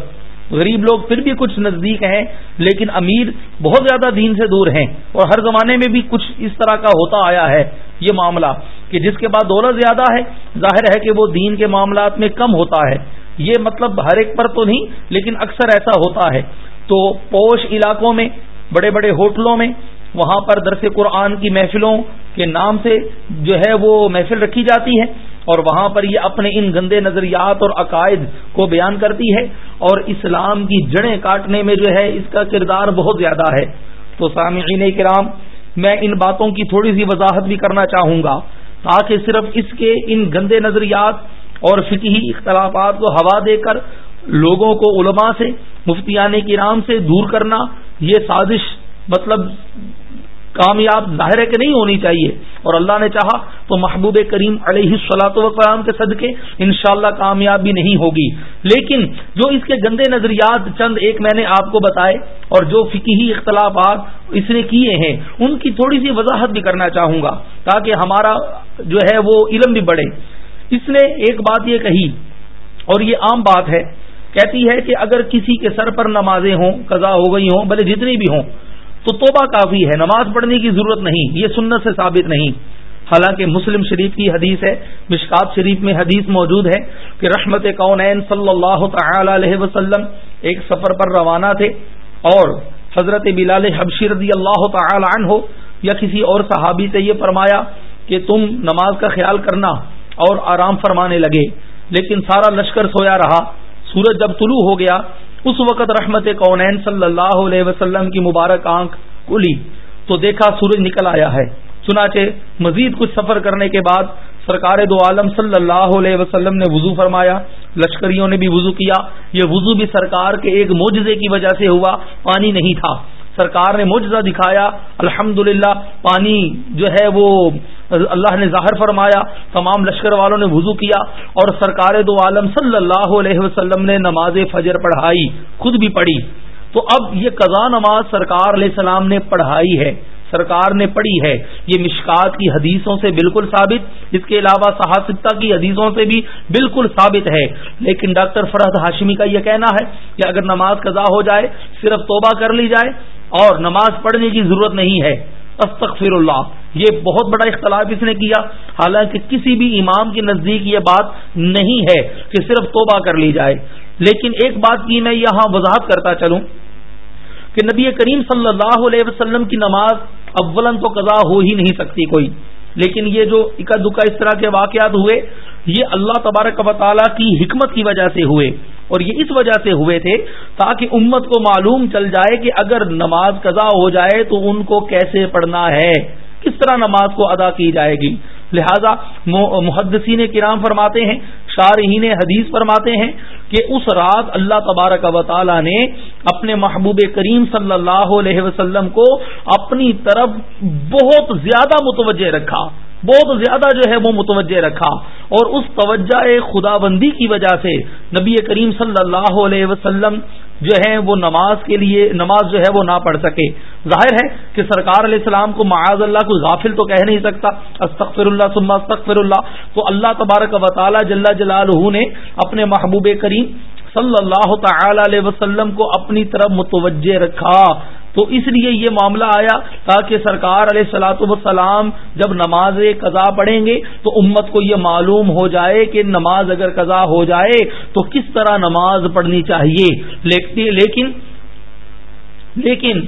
غریب لوگ پھر بھی کچھ نزدیک ہیں، لیکن امیر بہت زیادہ دین سے دور ہیں۔ اور ہر زمانے میں بھی کچھ اس طرح کا ہوتا آیا ہے یہ معاملہ کہ جس کے بعد دولت زیادہ ہے، ظاہر ہے کہ وہ دین کے معاملات میں کم ہوتا ہے۔ یہ مطلب ہر ایک پر تو نہیں، لیکن اکثر ایسا ہوتا ہے۔ تو پوش علاقوں میں، بڑے بڑے ہوٹلوں میں وہاں پر درس قرآن کی محفلوں کے نام سے جو ہے وہ محفل رکھی جاتی ہے اور وہاں پر یہ اپنے ان گندے نظریات اور عقائد کو بیان کرتی ہے اور اسلام کی جڑیں کاٹنے میں جو ہے اس کا کردار بہت زیادہ ہے۔ تو سامعین کرام، میں ان باتوں کی تھوڑی سی وضاحت بھی کرنا چاہوں گا تاکہ صرف اس کے ان گندے نظریات اور فکی اختلافات کو ہوا دے کر لوگوں کو علماء سے، مفتیان کرام سے دور کرنا یہ سازش مطلب کامیاب ظاہر ہے کہ نہیں ہونی چاہیے۔ اور اللہ نے چاہا تو محبوب کریم علیہ سلاۃ وقام کے صدقے انشاءاللہ کامیاب بھی نہیں ہوگی۔ لیکن جو اس کے گندے نظریات چند ایک میں نے آپ کو بتائے اور جو فکی اختلافات اس نے کیے ہیں، ان کی تھوڑی سی وضاحت بھی کرنا چاہوں گا تاکہ ہمارا جو ہے وہ علم بھی بڑھے۔ اس نے ایک بات یہ کہی اور یہ عام بات ہے، کہتی ہے کہ اگر کسی کے سر پر نمازیں ہوں، قضا ہو گئی ہوں، بھلے جتنی بھی ہوں تو توبہ کافی ہے، نماز پڑھنے کی ضرورت نہیں، یہ سنت سے ثابت نہیں۔ حالانکہ مسلم شریف کی حدیث ہے، مشکات شریف میں حدیث موجود ہے کہ رحمت کونین صلی اللہ تعالی علیہ وسلم ایک سفر پر روانہ تھے اور حضرت بلال حبشی رضی اللہ تعالی عنہ ہو یا کسی اور صحابی سے یہ فرمایا کہ تم نماز کا خیال کرنا اور آرام فرمانے لگے، لیکن سارا لشکر سویا رہا۔ سورج جب طلوع ہو گیا اس وقت رحمت کونین صلی اللہ علیہ وسلم کی مبارک آنکھ کھلی تو دیکھا سورج نکل آیا ہے۔ چنانچہ مزید کچھ سفر کرنے کے بعد سرکار دو عالم صلی اللہ علیہ وسلم نے وضو فرمایا، لشکریوں نے بھی وضو کیا۔ یہ وضو بھی سرکار کے ایک موجزے کی وجہ سے ہوا، پانی نہیں تھا۔ سرکار نے معجزہ دکھایا الحمد پانی جو ہے وہ اللہ نے ظاہر فرمایا، تمام لشکر والوں نے وضو کیا اور سرکار دو عالم صلی اللہ علیہ وسلم نے نماز فجر پڑھائی، خود بھی پڑھی۔ تو اب یہ قضا نماز سرکار علیہ السلام نے پڑھائی ہے، سرکار نے پڑھی ہے۔ یہ مشکات کی حدیثوں سے بالکل ثابت، اس کے علاوہ صحافتہ کی حدیثوں سے بھی بالکل ثابت ہے۔ لیکن ڈاکٹر فرحت ہاشمی کا یہ کہنا ہے کہ اگر نماز قضا ہو جائے، صرف توبہ کر لی جائے اور نماز پڑھنے کی ضرورت نہیں ہے۔ استغفر اللہ۔ یہ بہت بڑا اختلاف اس نے کیا۔ حالانکہ کسی بھی امام کے نزدیک یہ بات نہیں ہے کہ صرف توبہ کر لی جائے۔ لیکن ایک بات کی میں یہاں وضاحت کرتا چلوں کہ نبی کریم صلی اللہ علیہ وسلم کی نماز اولن تو قضا ہو ہی نہیں سکتی کوئی۔ لیکن یہ جو اکا دکا اس طرح کے واقعات ہوئے، یہ اللہ تبارک و تعالیٰ کی حکمت کی وجہ سے ہوئے۔ اور یہ اس وجہ سے ہوئے تھے تاکہ امت کو معلوم چل جائے کہ اگر نماز قضا ہو جائے تو ان کو کیسے پڑھنا ہے، کس طرح نماز کو ادا کی جائے گی۔ لہذا محدثین کرام فرماتے ہیں، شارحین حدیث فرماتے ہیں کہ اس رات اللہ تبارک و تعالی نے اپنے محبوب کریم صلی اللہ علیہ وسلم کو اپنی طرف بہت زیادہ متوجہ رکھا۔ بہت زیادہ جو ہے وہ متوجہ رکھا۔ اور اس توجہ خدا بندی کی وجہ سے نبی کریم صلی اللہ علیہ وسلم جو ہے وہ نماز کے لیے نماز جو ہے وہ نہ پڑھ سکے۔ ظاہر ہے کہ سرکار علیہ السلام کو معاذ اللہ کو غافل تو کہہ نہیں سکتا۔ استغفر اللہ ثم استغفر اللہ تو اللہ تبارک و تعالی جل جلالہ نے اپنے محبوب کریم صلی اللہ تعالی علیہ وسلم کو اپنی طرف متوجہ رکھا۔ تو اس لیے یہ معاملہ آیا تاکہ سرکار علیہ سلاۃ وسلام جب نماز قضا پڑھیں گے تو امت کو یہ معلوم ہو جائے کہ نماز اگر قضا ہو جائے تو کس طرح نماز پڑھنی چاہیے۔ لیکن لیکن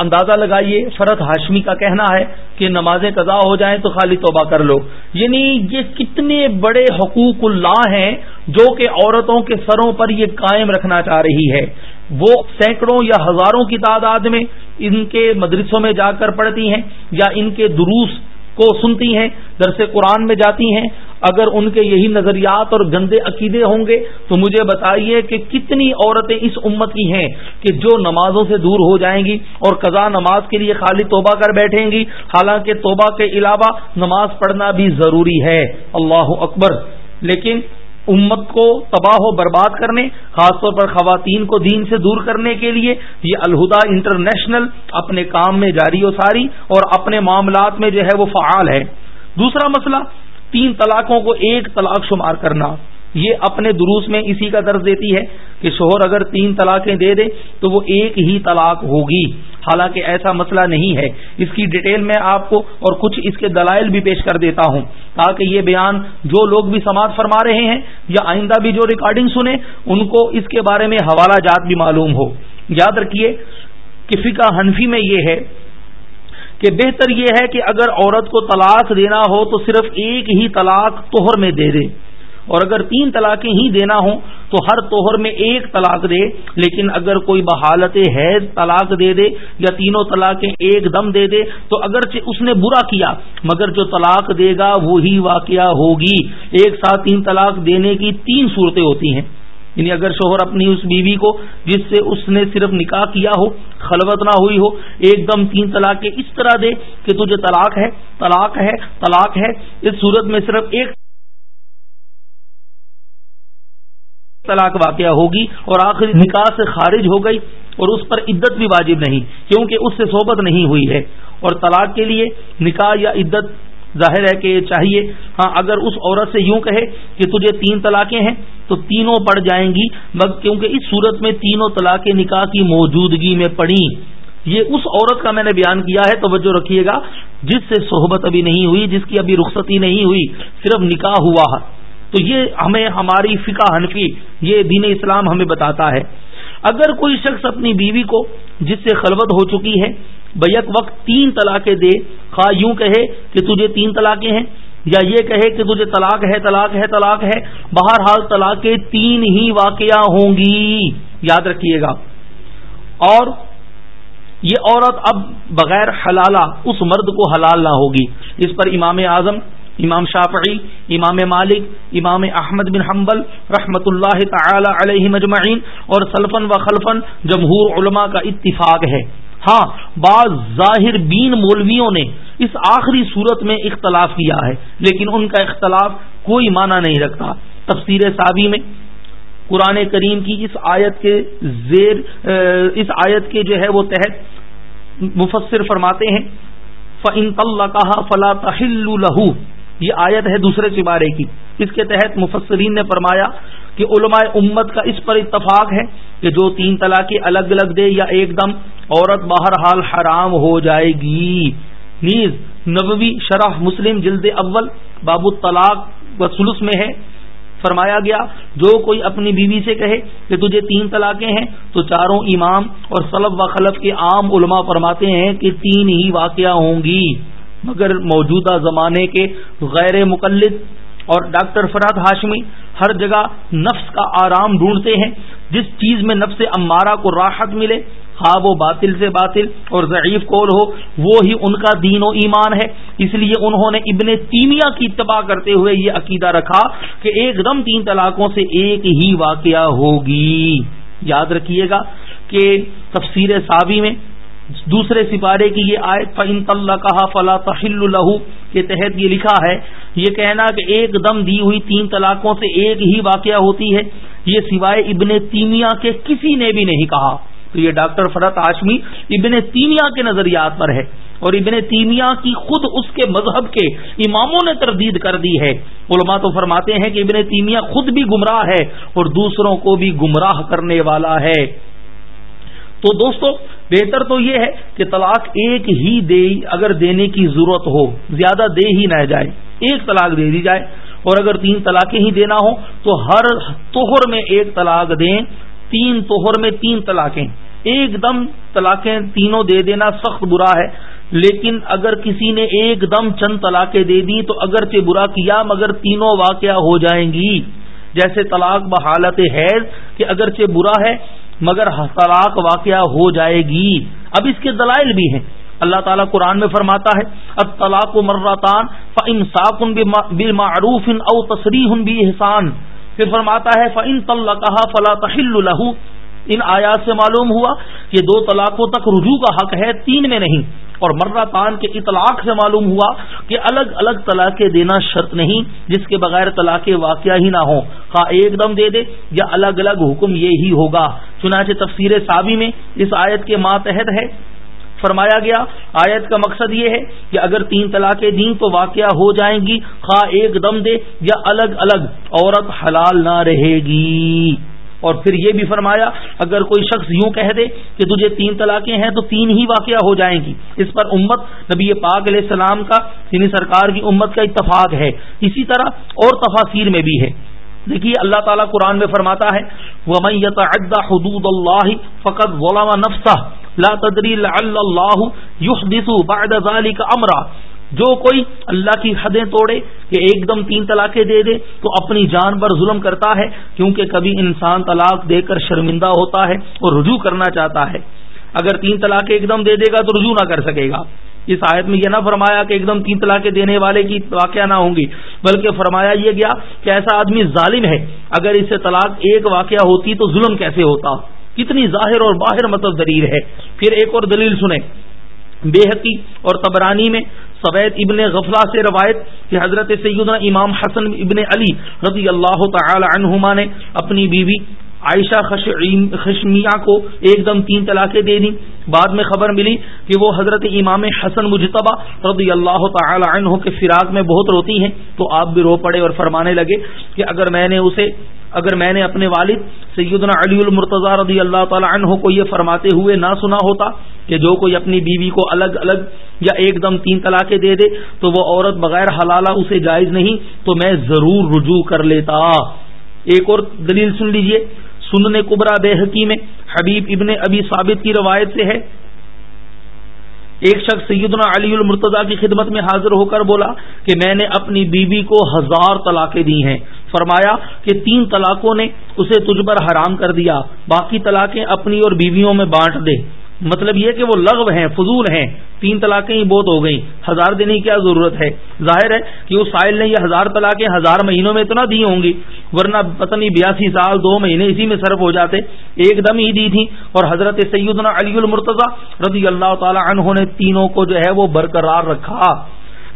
اندازہ لگائیے فرت ہاشمی کا کہنا ہے کہ نمازیں قضا ہو جائیں تو خالی توبہ کر لو۔ یعنی یہ کتنے بڑے حقوق اللہ ہیں جو کہ عورتوں کے سروں پر یہ قائم رکھنا چاہ رہی ہے۔ وہ سینکڑوں یا ہزاروں کی تعداد میں ان کے مدرسوں میں جا کر پڑھتی ہیں یا ان کے دروس کو سنتی ہیں، درس قرآن میں جاتی ہیں۔ اگر ان کے یہی نظریات اور گندے عقیدے ہوں گے، تو مجھے بتائیے کہ کتنی عورتیں اس امت کی ہیں کہ جو نمازوں سے دور ہو جائیں گی اور قضا نماز کے لیے خالی توبہ کر بیٹھیں گی؟ حالانکہ توبہ کے علاوہ نماز پڑھنا بھی ضروری ہے۔ اللہ اکبر۔ لیکن امت کو تباہ و برباد کرنے، خاص طور پر خواتین کو دین سے دور کرنے کے لیے، یہ الہدا انٹرنیشنل اپنے کام میں جاری و ساری اور اپنے معاملات میں جو ہے وہ فعال ہے۔ دوسرا مسئلہ تین طلاقوں کو ایک طلاق شمار کرنا۔ یہ اپنے دروس میں اسی کا درد دیتی ہے کہ شوہر اگر تین طلاقیں دے دے تو وہ ایک ہی طلاق ہوگی۔ حالانکہ ایسا مسئلہ نہیں ہے۔ اس کی ڈیٹیل میں آپ کو اور کچھ اس کے دلائل بھی پیش کر دیتا ہوں۔ تاکہ یہ بیان جو لوگ بھی سماعت فرما رہے ہیں یا آئندہ بھی جو ریکارڈنگ سنیں، ان کو اس کے بارے میں حوالہ جات بھی معلوم ہو۔ یاد رکھیے کہ فقہ حنفی میں یہ ہے کہ بہتر یہ ہے کہ اگر عورت کو طلاق دینا ہو تو صرف ایک ہی طلاق توہر میں دے دے۔ اور اگر تین طلاقیں ہی دینا ہوں تو ہر توہر میں ایک طلاق دے۔ لیکن اگر کوئی بحالت حیض طلاق دے دے یا تینوں طلاقیں ایک دم دے دے تو اگرچہ اس نے برا کیا، مگر جو طلاق دے گا وہی واقعہ ہوگی۔ ایک ساتھ تین طلاق دینے کی تین صورتیں ہوتی ہیں۔ یعنی اگر شوہر اپنی اس بیوی کو جس سے اس نے صرف نکاح کیا ہو خلوت نہ ہوئی ہو ایک دم تین طلاق اس طرح دے کہ تجھے طلاق ہے طلاق ہے طلاق ہے اس صورت میں صرف ایک طلاق واقعہ ہوگی اور آخری نکاح سے خارج ہو گئی اور اس پر عدت بھی واجب نہیں کیونکہ اس سے صحبت نہیں ہوئی ہے۔ اور طلاق کے لیے نکاح یا عدت ظاہر ہے کہ چاہیے۔ ہاں اگر اس عورت سے یوں کہے کہ تجھے تین طلاقیں ہیں، تو تینوں پڑ جائیں گی کیونکہ اس صورت میں تینوں طلاقیں نکاح کی موجودگی میں پڑی یہ اس عورت کا میں نے بیان کیا ہے، توجہ رکھیے گا، جس سے صحبت ابھی نہیں ہوئی، جس کی ابھی رخصتی نہیں ہوئی، صرف نکاح ہوا۔ تو یہ ہمیں، ہماری فقہ حنفی، یہ دین اسلام ہمیں بتاتا ہے۔ اگر کوئی شخص اپنی بیوی کو، جس سے خلوت ہو چکی ہے بیک وقت تین طلاقیں دے۔ خواہ یوں کہے کہ تجھے تین طلاقیں ہیں یا یہ کہے کہ تجھے طلاق ہے طلاق ہے طلاق ہے۔ بہرحال طلاقیں تین ہی واقعہ ہوں گی۔ یاد رکھیے گا۔ اور یہ عورت اب بغیر حلالہ اس مرد کو حلال نہ ہوگی۔ اس پر امام اعظم، امام شافعی، امام مالک، امام احمد بن حنبل رحمت اللہ تعالی علیہ مجمعین اور سلفن و خلفن جمہور علماء کا اتفاق ہے۔ ہاں بعض ظاہر بین مولویوں نے اس آخری صورت میں اختلاف کیا ہے، لیکن ان کا اختلاف کوئی معنی نہیں رکھتا۔ تفسیر صابی میں قرآن کریم کی اس آیت کے زیر اس آیت کے جو ہے وہ تحت مفسر فرماتے ہیں فن کہا فلا تحل لہو یہ آیت ہے دوسرے سپارے کی۔ اس کے تحت مفسرین نے فرمایا کہ علماء امت کا اس پر اتفاق ہے۔ کہ جو تین طلاقیں الگ الگ دے یا ایک دم عورت باہر حال حرام ہو جائے گی۔ نیز نبوی شرح مسلم جلد اول باب الطلاق و سلس میں ہے۔ فرمایا گیا، جو کوئی اپنی بیوی سے کہے کہ تجھے تین طلاقیں ہیں، تو چاروں امام اور سلب و خلف کے عام علماء فرماتے ہیں کہ تین ہی واقعہ ہوں گی۔ مگر موجودہ زمانے کے غیر مقلد اور ڈاکٹر فراد ہاشمی ہر جگہ نفس کا آرام ڈھونڈتے ہیں۔ جس چیز میں نفس امارہ کو راحت ملے ہاں خواب و باطل سے باطل اور ضعیف قول ہو وہ ہی ان کا دین و ایمان ہے۔ اس لیے انہوں نے ابن تیمیا کی اتباع کرتے ہوئے یہ عقیدہ رکھا کہ ایک دم تین طلاقوں سے ایک ہی واقعہ ہوگی۔ یاد رکھیے گا کہ تفسیر صابی میں دوسرے سپارے کی یہ آئے فن طلّہ کہا فلا تحل لہو کے تحت یہ لکھا ہے، یہ کہنا کہ ایک دم دی ہوئی تین طلاقوں سے ایک ہی واقعہ ہوتی ہے، یہ سوائے ابن تیمیا کے کسی نے بھی نہیں کہا۔ تو یہ ڈاکٹر فرت آشمی ابن تیمیا کے نظریات پر ہے، اور ابن تیمیا کی خود اس کے مذہب کے اماموں نے تردید کر دی ہے۔ علماء تو فرماتے ہیں کہ ابن تیمیا خود بھی گمراہ ہے اور دوسروں کو بھی گمراہ کرنے والا ہے۔ تو دوستو بہتر تو یہ ہے کہ طلاق ایک ہی دے اگر دینے کی ضرورت ہو، زیادہ دے ہی نہ جائے، ایک طلاق دے دی جائے۔ اور اگر تین طلاقیں ہی دینا ہو تو ہر توہر میں ایک طلاق دیں، تین توہر میں تین طلاقیں۔ ایک دم طلاقیں تینوں دے دینا سخت برا ہے۔ لیکن اگر کسی نے ایک دم چند طلاقیں دے دی تو اگرچہ برا کیا، مگر تینوں واقعہ ہو جائیں گی۔ جیسے طلاق بحالت حیض، کہ اگرچہ برا ہے مگر طلاق واقعہ ہو جائے گی۔ اب اس کے دلائل بھی ہیں۔ اللہ تعالیٰ قرآن میں فرماتا ہے اب طلاق و مرتان فن ساکن بال معروف او تصریح بھی احسان پھر فرماتا ہے فن طلقہ فلا تحل لہو ان آیات سے معلوم ہوا کہ دو طلاقوں تک رجوع کا حق ہے، تین میں نہیں۔ اور مرتان کے اطلاق سے معلوم ہوا کہ الگ الگ طلاقیں دینا شرط نہیں، جس کے بغیر طلاق واقعہ ہی نہ ہو خواہ ایک دم دے دے یا الگ الگ حکم یہی ہوگا۔ چنانچہ تفسیر صابی میں اس آیت کے ماتحت ہے۔ فرمایا گیا، آیت کا مقصد یہ ہے کہ اگر تین طلاقیں دیں تو واقعہ ہو جائیں گی، خواہ ایک دم دے یا الگ الگ، عورت حلال نہ رہے گی۔ اور پھر یہ بھی فرمایا، اگر کوئی شخص یوں کہہ دے کہ تجھے تین طلاقیں ہیں تو تین ہی واقعہ ہو جائیں گی۔ اس پر امت نبی پاک علیہ السلام کا یعنی سرکار کی امت کا اتفاق ہے۔ اسی طرح اور تفاصیر میں بھی ہے۔ دیکھیے اللہ تعالیٰ قرآن میں فرماتا ہے وہ حدود اللہ فقط غلام نفسہ لا تدری اللہ بعد ذلك امرا جو کوئی اللہ کی حدیں توڑے، کہ ایک دم تین طلاقیں دے دے، تو اپنی جان پر ظلم کرتا ہے، کیونکہ کبھی انسان طلاق دے کر شرمندہ ہوتا ہے اور رجوع کرنا چاہتا ہے۔ اگر تین طلاقیں ایک دم دے دے گا تو رجوع نہ کر سکے گا۔ اس آیت میں یہ نہ فرمایا کہ ایک دم تین طلاقیں دینے والے کی واقعہ نہ ہوں گی، بلکہ فرمایا یہ گیا کہ ایسا آدمی ظالم ہے، اگر اس سے طلاق ایک واقعہ ہوتی تو ظلم کیسے ہوتا؟ کتنی ظاہر اور باہر مطلب دلیل ہے۔ پھر ایک اور دلیل سنیں۔ بے حقی اور تبرانی میں سوید ابن غفلا سے روایت کہ حضرت سیدنا امام حسن ابن علی رضی اللہ تعالی عنہما نے اپنی بیوی عائشہ خشمیہ کو ایک دم تین طلاقیں دے دی بعد میں خبر ملی کہ وہ حضرت امام حسن مجتبہ رضی اللہ تعالی عنہ کے فراق میں بہت روتی ہیں۔ تو آپ بھی رو پڑے اور فرمانے لگے کہ اگر میں نے اسے، اگر میں نے اپنے والد سیدنا علی المرتضی رضی اللہ تعالی عنہ کو یہ فرماتے ہوئے نہ سنا ہوتا کہ جو کوئی اپنی بیوی کو الگ الگ یا ایک دم تین طلاقیں دے دے، تو وہ عورت بغیر حلالہ اسے جائز نہیں، تو میں ضرور رجوع کر لیتا۔ ایک اور دلیل سن لیجیے سننے کبرا بے حقی میں حبیب ابن ابی ثابت کی روایت سے ہے۔ ایک شخص سیدنا علی المرتضی کی خدمت میں حاضر ہو کر بولا کہ میں نے اپنی بیوی کو ہزار طلاقیں دی ہیں۔ فرمایا کہ تین طلاقوں نے اسے تجھ پر حرام کر دیا، باقی طلاقیں اپنی اور بیویوں میں بانٹ دے۔ مطلب یہ کہ وہ لغو ہیں، فضول ہیں۔ تین طلاقیں ہی بہت ہو گئیں۔ ہزار دینے کی کیا ضرورت ہے؟ ظاہر ہے کہ اس سائل نے یہ ہزار طلاقیں ہزار مہینوں میں اتنا دی ہوں گی، ورنہ پتہ نہیں بیاسی سال، دو مہینے اسی میں صرف ہو جاتے۔ ایک دم ہی دی تھی اور حضرت سیدنا علی المرتضی رضی اللہ تعالی عنہ نے تینوں کو جو ہے وہ برقرار رکھا۔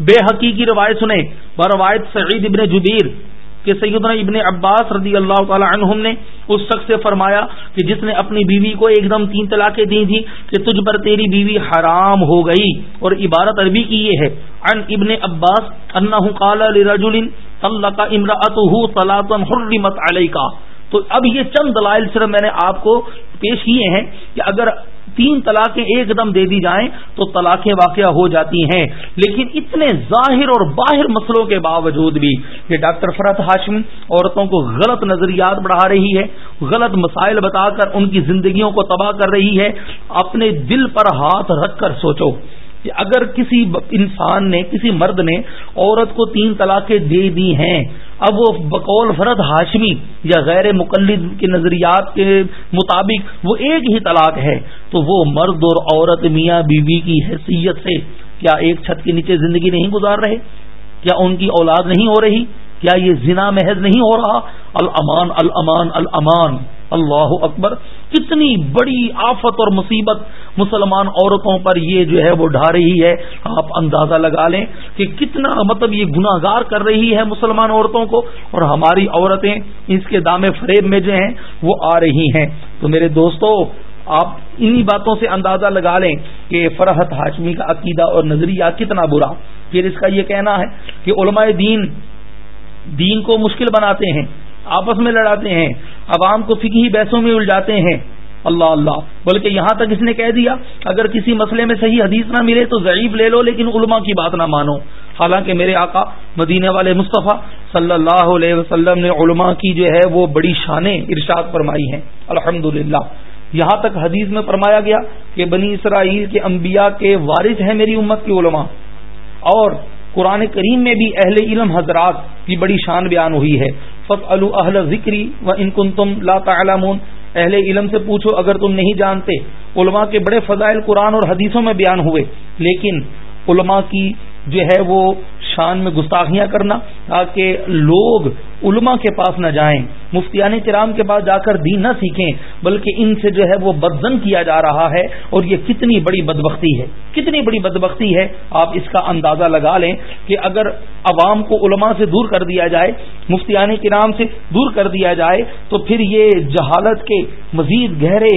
بے حقیقی روایت سنے بروایت سعید ابن جبیر کہ سیدنا ابن عباس رضی اللہ تعالی عنہم نے اس شخص سے فرمایا کہ جس نے اپنی بیوی کو ایک دم تین طلاقیں دی تھی کہ تجھ پر تیری بیوی حرام ہو گئی۔ اور عبارت عربی کی یہ ہے ان ابن عباس انہ قال لرجل طلق امراته طلاقا حرمت علیکا تو اب یہ چند دلائل صرف میں نے آپ کو پیش کیے ہیں کہ اگر تین طلاقیں ایک دم دے دی جائیں تو طلاقیں واقعہ ہو جاتی ہیں۔ لیکن اتنے ظاہر اور باہر مسئلوں کے باوجود بھی کہ ڈاکٹر فرت ہاشم عورتوں کو غلط نظریات بڑھا رہی ہے، غلط مسائل بتا کر ان کی زندگیوں کو تباہ کر رہی ہے۔ اپنے دل پر ہاتھ رکھ کر سوچو۔ اگر کسی انسان نے، کسی مرد نے عورت کو تین طلاقیں دے دی ہیں، اب وہ بقول فرد ہاشمی یا غیر مقلد کے نظریات کے مطابق وہ ایک ہی طلاق ہے، تو وہ مرد اور عورت میاں بیوی بی کی حیثیت سے کیا ایک چھت کے نیچے زندگی نہیں گزار رہے؟ کیا ان کی اولاد نہیں ہو رہی؟ کیا یہ زنا محض نہیں ہو رہا؟ الامان الامان الامان اللہ اکبر۔ کتنی بڑی آفت اور مصیبت مسلمان عورتوں پر یہ جو ہے وہ ڈھا رہی ہے۔ آپ اندازہ لگا لیں کہ کتنا مطلب یہ گناہ گار کر رہی ہے مسلمان عورتوں کو اور ہماری عورتیں اس کے دام فریب میں جو ہیں وہ آ رہی ہیں۔ تو میرے دوستو، آپ انہی باتوں سے اندازہ لگا لیں کہ فرحت ہاشمی کا عقیدہ اور نظریہ کتنا برا۔ پھر اس کا یہ کہنا ہے کہ علماء دین دین کو مشکل بناتے ہیں۔ آپس میں لڑاتے ہیں، عوام کو فکی بحثوں میں الجھاتے ہیں۔ اللہ اللہ۔ بلکہ یہاں تک اس نے کہہ دیا، اگر کسی مسئلے میں صحیح حدیث نہ ملے تو ضعیف لے لو، لیکن علماء کی بات نہ مانو۔ حالانکہ میرے آقا مدینے والے مصطفیٰ صلی اللہ علیہ وسلم نے علماء کی جو ہے وہ بڑی شانیں ارشاد فرمائی ہیں۔ الحمد یہاں تک حدیث میں فرمایا گیا کہ بنی اسرائیل کے انبیاء کے وارث ہیں میری امت کی علماء۔ اور قرآن کریم میں بھی اہل علم حضرات کی بڑی شان بیان ہوئی ہے۔ فق اہل ذکری و انکن تم لا تعلمون۔ اہل علم سے پوچھو، اگر تم نہیں جانتے، علماء کے بڑے فضائل قرآن اور حدیثوں میں بیان ہوئے، لیکن علماء کی جو ہے وہ شان میں گستاخیاں کرنا، تاکہ لوگ علماء کے پاس نہ جائیں، مفتیان کرام کے پاس جا کر دین نہ سیکھیں، بلکہ ان سے جو ہے وہ بدزن کیا جا رہا ہے، اور یہ کتنی بڑی بدبختی ہے، کتنی بڑی بدبختی ہے، آپ اس کا اندازہ لگا لیں کہ اگر عوام کو علماء سے دور کر دیا جائے، مفتیان کرام سے دور کر دیا جائے، تو پھر یہ جہالت کے مزید گہرے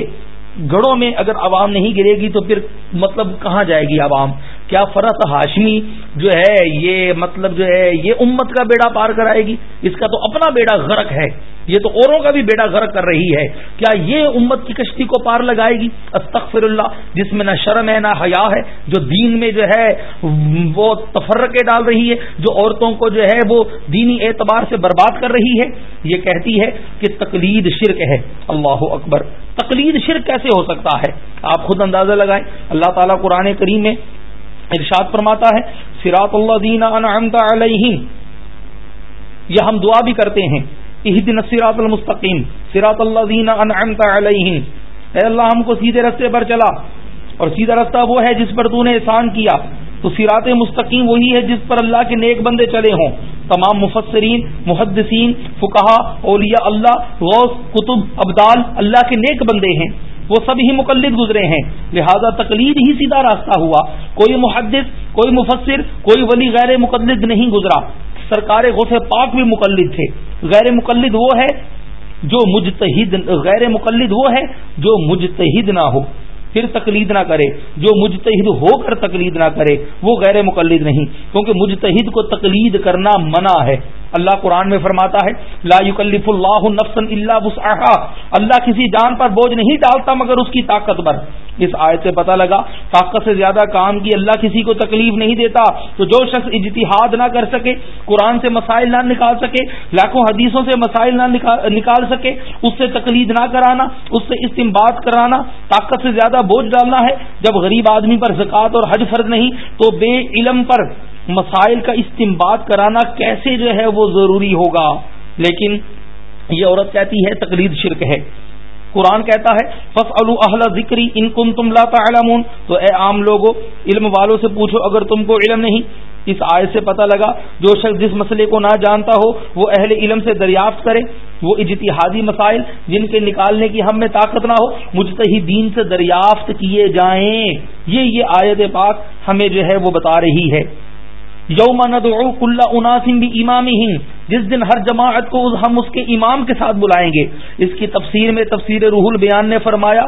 گڑوں میں اگر عوام نہیں گرے گی، تو پھر مطلب کہاں جائے گی عوام؟ کیا فرت ہاشمی جو ہے یہ مطلب جو ہے یہ امت کا بیڑا پار کرائے گی؟ اس کا تو اپنا بیڑا غرق ہے۔ یہ تو اوروں کا بھی بیڑا غرق کر رہی ہے۔ کیا یہ امت کی کشتی کو پار لگائے گی؟ استغفر اللہ جس میں نہ شرم ہے نہ حیا ہے، جو دین میں جو ہے وہ تفرقے ڈال رہی ہے، جو عورتوں کو جو ہے وہ دینی اعتبار سے برباد کر رہی ہے۔ یہ کہتی ہے کہ تقلید شرک ہے۔ اللہ اکبر۔ تقلید شرک کیسے ہو سکتا ہے؟ آپ خود اندازہ لگائیں۔ اللہ تعالیٰ قرآن کریم میں ارشاد فرماتا ہے سراط اللہ دینا علیہم۔ یہ ہم دعا بھی کرتے ہیں۔ دن سراط المستقیم۔ سراط اللہ دینا علیہم۔ اے اللہ، ہم کو سیدھے رستے پر چلا۔ اور سیدھا رستہ وہ ہے جس پر تو نے احسان کیا۔ تو سیرات مستقیم وہی ہے جس پر اللہ کے نیک بندے چلے ہوں۔ تمام مفسرین، محدثین فکہ اولیاء اللہ، غوث کتب ابدال اللہ کے نیک بندے ہیں۔ وہ سب ہی مقلد گزرے ہیں۔ لہذا تقلید ہی سیدھا راستہ ہوا۔ کوئی محدث، کوئی مفسر، کوئی ولی غیر مقلد نہیں گزرا۔ سرکار غوث پاک بھی مقلد تھے۔ غیر مقلد وہ ہے جو مجتہد، غیر مقلد وہ ہے جو مجتہد نہ ہو۔ پھر تقلید نہ کرے۔ جو مجتہد ہو کر تقلید نہ کرے، وہ غیر مقلد نہیں۔ کیونکہ مجتہد کو تقلید کرنا منع ہے۔ اللہ قرآن میں فرماتا ہے، لا یکلف اللہ نفسا الا وسعها اللہ کسی جان پر بوجھ نہیں ڈالتا مگر اس کی طاقت پر۔ اس آیت سے پتہ لگا، طاقت سے زیادہ کام کی اللہ کسی کو تکلیف نہیں دیتا۔ تو جو شخص اجتہاد نہ کر سکے، قرآن سے مسائل نہ نکال سکے، لاکھوں حدیثوں سے مسائل نہ نکال سکے، اس سے تکلید نہ کرانا، اس سے استمباد کرانا، طاقت سے زیادہ بوجھ ڈالنا ہے۔ جب غریب آدمی پر زکوٰۃ اور حج فرض نہیں، تو بے علم پر مسائل کا استمباد کرانا کیسے جو ہے وہ ضروری ہوگا؟ لیکن یہ عورت کہتی ہے تقلید شرک ہے۔ قرآن کہتا ہے فص اہل ذکری ان کم تم لاتا تو اے عام لوگوں علم والوں سے پوچھو، اگر تم کو علم نہیں، اس آیت سے پتہ لگا، جو شخص جس مسئلے کو نہ جانتا ہو، وہ اہل علم سے دریافت کرے۔ وہ اجتہادی مسائل جن کے نکالنے کی ہم میں طاقت نہ ہو مجھتے ہی دین سے دریافت کیے جائیں۔ یہ یہ آیت پاک ہمیں جو ہے وہ بتا رہی ہے۔ یوم ندعو کل اناسم بھی امام جس دن ہر جماعت کو ہم اس کے امام کے ساتھ بلائیں گے۔ اس کی تفسیر میں تفسیر روح البیان نے فرمایا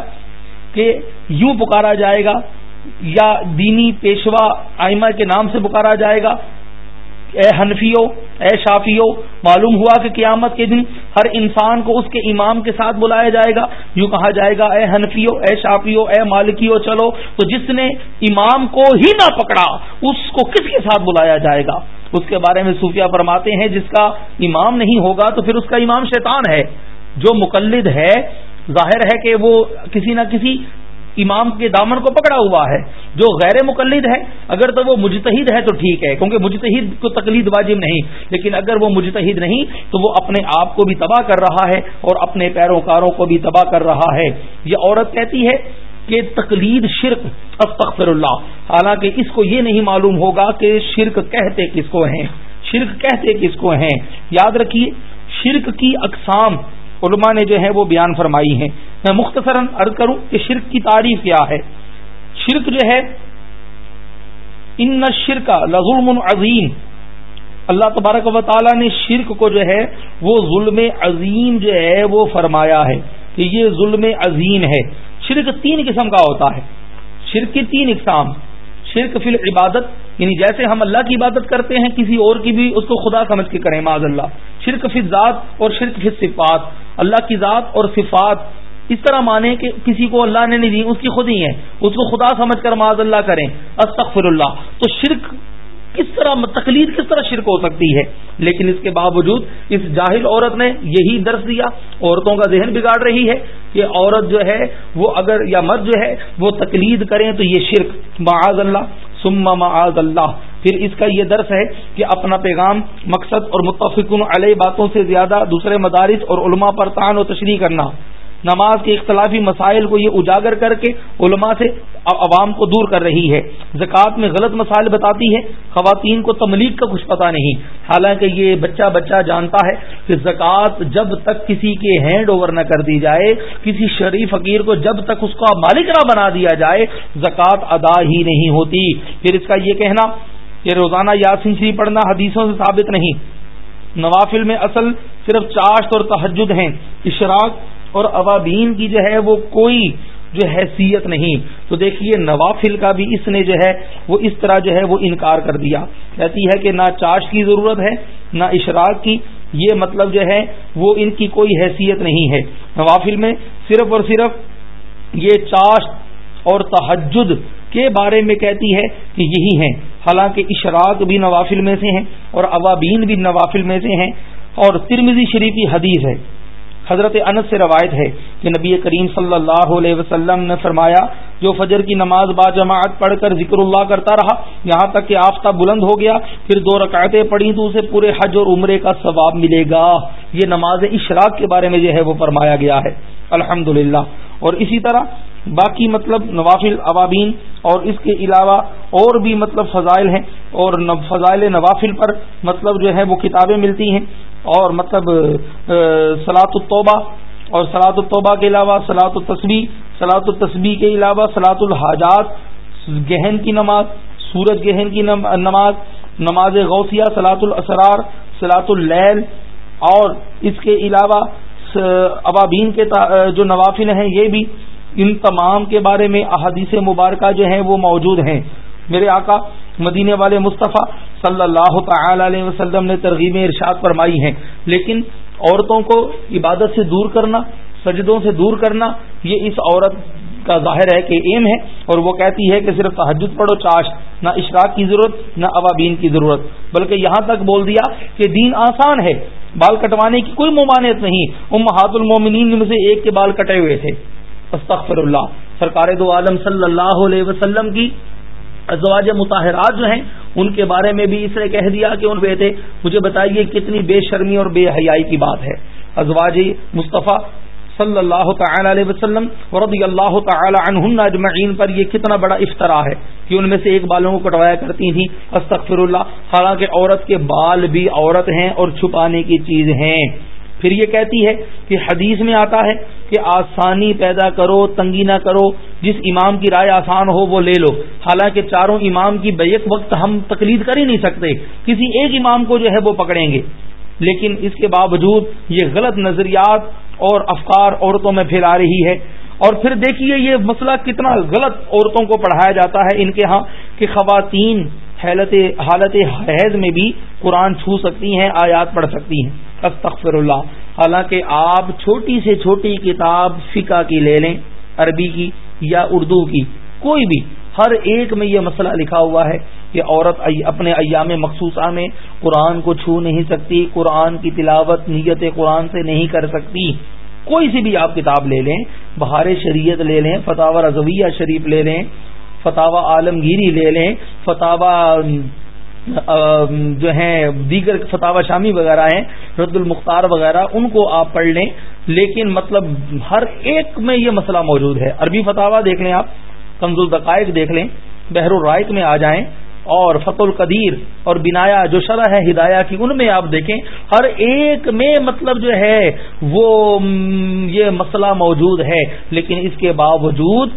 کہ یوں پکارا جائے گا یا دینی پیشوا آئمہ کے نام سے پکارا جائے گا۔ اے حنفیو اے شافیو معلوم ہوا کہ قیامت کے دن ہر انسان کو اس کے امام کے ساتھ بلایا جائے گا۔ یوں کہا جائے گا، اے حنفیو اے شافیو اے مالکیو چلو، تو جس نے امام کو ہی نہ پکڑا، اس کو کس کے ساتھ بلایا جائے گا؟ اس کے بارے میں صوفیہ فرماتے ہیں، جس کا امام نہیں ہوگا تو پھر اس کا امام شیطان ہے۔ جو مقلد ہے، ظاہر ہے کہ وہ کسی نہ کسی امام کے دامن کو پکڑا ہوا ہے، جو غیر مقلد ہے۔ اگر تو وہ مجتہد ہے تو ٹھیک ہے، کیونکہ مجتہد کو تقلید واجب نہیں۔ لیکن اگر وہ مجتہد نہیں، تو وہ اپنے آپ کو بھی تباہ کر رہا ہے اور اپنے پیروکاروں کو بھی تباہ کر رہا ہے۔ یہ عورت کہتی ہے کہ تقلید شرک استغفر اللہ حالانکہ اس کو یہ نہیں معلوم ہوگا کہ شرک کہتے کس کو ہیں۔ شرک کہتے کس کو ہیں؟ یاد رکھیے، شرک کی اقسام علماء نے جو ہے وہ بیان فرمائی ہیں۔ میں مختصراً عرض کروں کہ شرک کی تعریف کیا ہے۔ شرک جو ہے ان شرک لظلم عظیم اللہ تبارک و تعالیٰ نے شرک کو جو ہے، وہ ظلم عظیم جو ہے، وہ فرمایا ہے کہ یہ ظلم عظیم ہے۔ شرک تین قسم کا ہوتا ہے۔ شرک کی تین اقسام۔ شرک فی العبادت یعنی جیسے ہم اللہ کی عبادت کرتے ہیں، کسی اور کی بھی اس کو خدا سمجھ کے کریں معذ اللہ۔ شرک فی ذات اور شرک فی صفات اللہ کی ذات اور صفات اس طرح مانے کہ کسی کو اللہ نے نہیں دی، اس کی خود ہی ہے اس کو خدا سمجھ کر معذ اللہ کریں۔ استغفر اللہ تو شرک کس طرح، تقلید کس طرح شرک ہو سکتی ہے؟ لیکن اس کے باوجود اس جاہل عورت نے یہی درس دیا، عورتوں کا ذہن بگاڑ رہی ہے کہ عورت جو ہے، وہ اگر یا مرد جو ہے، وہ تقلید کریں تو یہ شرک۔ معاذ اللہ۔ سما معاذ اللہ۔ پھر اس کا یہ درس ہے کہ اپنا پیغام مقصد اور متفق علیہ باتوں سے زیادہ دوسرے مدارس اور علماء پر تان و تشریح کرنا۔ نماز کے اختلافی مسائل کو یہ اجاگر کر کے علماء سے عوام کو دور کر رہی ہے۔ زکوٰۃ میں غلط مسائل بتاتی ہے، خواتین کو تملیغ کا کچھ پتہ نہیں۔ حالانکہ یہ بچہ بچہ جانتا ہے کہ زکوٰۃ جب تک کسی کے ہینڈ اوور نہ کر دی جائے، کسی شریف فقیر کو جب تک اس کا مالک نہ بنا دیا جائے، زکوٰۃ ادا ہی نہیں ہوتی۔ پھر اس کا یہ کہنا کہ روزانہ یاسین شریف پڑھنا حدیثوں سے ثابت نہیں۔ نوافل میں اصل صرف چاشت اور تحجد ہیں۔ اشراق اور عوابین کی جو ہے وہ کوئی جو حیثیت نہیں۔ تو دیکھیے نوافل کا بھی اس نے جو ہے وہ اس طرح جو ہے وہ انکار کر دیا۔ کہتی ہے کہ نہ چاش کی ضرورت ہے، نہ اشراق کی۔ یہ مطلب جو ہے وہ ان کی کوئی حیثیت نہیں ہے۔ نوافل میں صرف اور صرف یہ چاش اور تحجد کے بارے میں کہتی ہے کہ یہی ہیں۔ حالانکہ اشراق بھی نوافل میں سے ہیں اور عوابین بھی نوافل میں سے ہیں۔ اور ترمزی شریفی حدیث ہے۔ حضرت انس سے روایت ہے کہ نبی کریم صلی اللہ علیہ وسلم نے فرمایا، جو فجر کی نماز با جماعت پڑھ کر ذکر اللہ کرتا رہا، یہاں تک کہ آفتاب بلند ہو گیا، پھر دو رکعتیں پڑھی تو اسے پورے حج اور عمرے کا ثواب ملے گا۔ یہ نماز اشراق کے بارے میں جو ہے وہ فرمایا گیا ہے۔ الحمد اور اسی طرح باقی مطلب نوافل عوابین اور اس کے علاوہ اور بھی مطلب فضائل ہیں اور فضائل نوافل پر مطلب جو ہے وہ کتابیں ملتی ہیں۔ اور مطلب سلاط الطبہ اور سلاط الطبہ کے علاوہ سلاط التسبی سلاط التسبی کے علاوہ سلاط الحاجات، گہن کی نماز، سورج گہن کی نماز نماز غوثیہ سلاط الاسرار سلاط اللیل، اور اس کے علاوہ عوابین کے جو نوافل ہیں، یہ بھی ان تمام کے بارے میں احادیث مبارکہ جو ہیں وہ موجود ہیں۔ میرے آقا مدینے والے مصطفیٰ صلی اللہ تعالی علیہ وسلم نے ترغیب ارشاد فرمائی ہیں۔ لیکن عورتوں کو عبادت سے دور کرنا، سجدوں سے دور کرنا، یہ اس عورت کا ظاہر ہے کہ ایم ہے اور وہ کہتی ہے کہ صرف تحجد پڑھو، چاش، نہ اشراق کی ضرورت، نہ عوابین کی ضرورت۔ بلکہ یہاں تک بول دیا کہ دین آسان ہے، بال کٹوانے کی کوئی ممانعت نہیں۔ ام المومنین میں سے ایک کے بال کٹے ہوئے تھے۔ استغفر اللہ۔ سرکار دو عالم صلی اللہ علیہ وسلم کی ازواج مطاہرات جو ہیں، ان کے بارے میں بھی اس نے کہہ دیا کہ ان پہ تھے مجھے بتائیے کتنی بے شرمی اور بے حیائی کی بات ہے۔ ازواج مصطفیٰ صلی اللہ تعالی علیہ وسلم رضی اللہ تعالی عنہن اجمعین پر یہ کتنا بڑا افطرا ہے کہ ان میں سے ایک بالوں کو کٹوایا کرتی تھیں۔ استغفر اللہ، حالانکہ عورت کے بال بھی عورت ہیں اور چھپانے کی چیز ہیں۔ پھر یہ کہتی ہے کہ حدیث میں آتا ہے کہ آسانی پیدا کرو، تنگی نہ کرو، جس امام کی رائے آسان ہو وہ لے لو۔ حالانکہ چاروں امام کی بیک وقت ہم تقلید کر ہی نہیں سکتے۔ کسی ایک امام کو جو ہے وہ پکڑیں گے۔ لیکن اس کے باوجود یہ غلط نظریات اور افکار عورتوں میں پھیلا رہی ہے۔ اور پھر دیکھیے یہ مسئلہ کتنا غلط عورتوں کو پڑھایا جاتا ہے ان کے ہاں کہ خواتین حالت حالت حیض میں بھی قرآن چھو سکتی ہیں، آیات پڑھ سکتی ہیں۔ استغفر اللہ حالانکہ آپ چھوٹی سے چھوٹی کتاب فقہ کی لے لیں، عربی کی یا اردو کی، کوئی بھی، ہر ایک میں یہ مسئلہ لکھا ہوا ہے کہ عورت اپنے ایام مخصوصہ میں قرآن کو چھو نہیں سکتی، قرآن کی تلاوت، نیت قرآن سے نہیں کر سکتی۔ کوئی سی بھی آپ کتاب لے لیں، بہار شریعت لے لیں فتح رضویہ شریف لے لیں فتح عالمگیری لے لیں فتح جو ہیں، دیگر فتح شامی وغیرہ ہیں، رد المختار وغیرہ، ان کو آپ پڑھ لیں۔ لیکن مطلب ہر ایک میں یہ مسئلہ موجود ہے۔ عربی فتح دیکھ لیں آپ، کنز الدقائق دیکھ لیں، بحر الرائق میں آ جائیں۔ اور فت القدیر اور بنایا جو شرح ہے، ہدایہ کی، ان میں آپ دیکھیں۔ ہر ایک میں مطلب جو ہے، وہ یہ مسئلہ موجود ہے۔ لیکن اس کے باوجود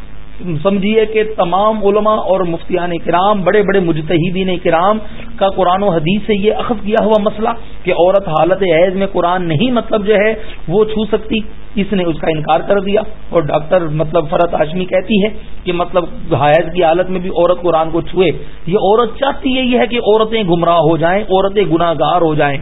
سمجھیے کہ تمام علماء اور مفتیان کرام، بڑے بڑے مجتہدین کرام کا قرآن و حدیث سے یہ اخذ کیا ہوا مسئلہ کہ عورت حالت عیز میں قرآن نہیں مطلب جو ہے، وہ چھو سکتی۔ اس نے اس کا انکار کر دیا اور ڈاکٹر مطلب فرت ہاشمی کہتی ہے کہ مطلب حیض کی حالت میں بھی عورت قرآن کو چھوئے۔ یہ عورت چاہتی یہی ہے کہ عورتیں گمراہ ہو جائیں، عورتیں گناہ گار ہو جائیں۔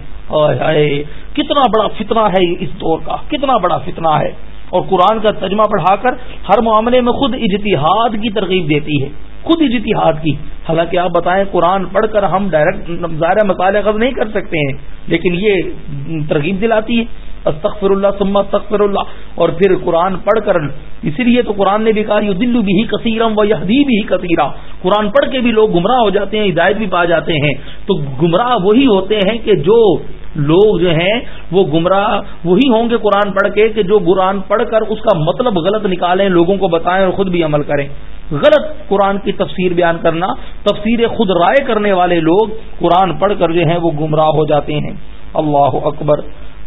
کتنا بڑا فتنہ ہے اس دور کا، کتنا بڑا فتنہ ہے۔ اور قرآن کا ترجمہ پڑھا کر ہر معاملے میں خود اجتہاد کی ترغیب دیتی ہے، خود اجتہاد کی۔ حالانکہ آپ بتائیں قرآن پڑھ کر ہم ڈائریکٹ ظاہر مسالے قبض نہیں کر سکتے ہیں، لیکن یہ ترغیب دلاتی ہے۔ استغفر اللہ سما استغفر اللہ اور پھر قرآن پڑھ کر، اسی لیے تو قرآن نے بھی کہا یہ دلو بھی کثیرم و یہ بھی کثیرہ قرآن پڑھ کے بھی لوگ گمراہ ہو جاتے ہیں، ہدایت بھی پا جاتے ہیں۔ تو گمراہ وہی ہوتے ہیں کہ جو لوگ جو ہیں، وہ گمراہ وہی ہوں گے قرآن پڑھ کے کہ جو قرآن پڑھ کر اس کا مطلب غلط نکالیں، لوگوں کو بتائیں اور خود بھی عمل کریں۔ غلط قرآن کی تفسیر بیان کرنا، تفسیر خود رائے کرنے والے لوگ قرآن پڑھ کر جو ہیں، وہ گمراہ ہو جاتے ہیں۔ اللہ اکبر۔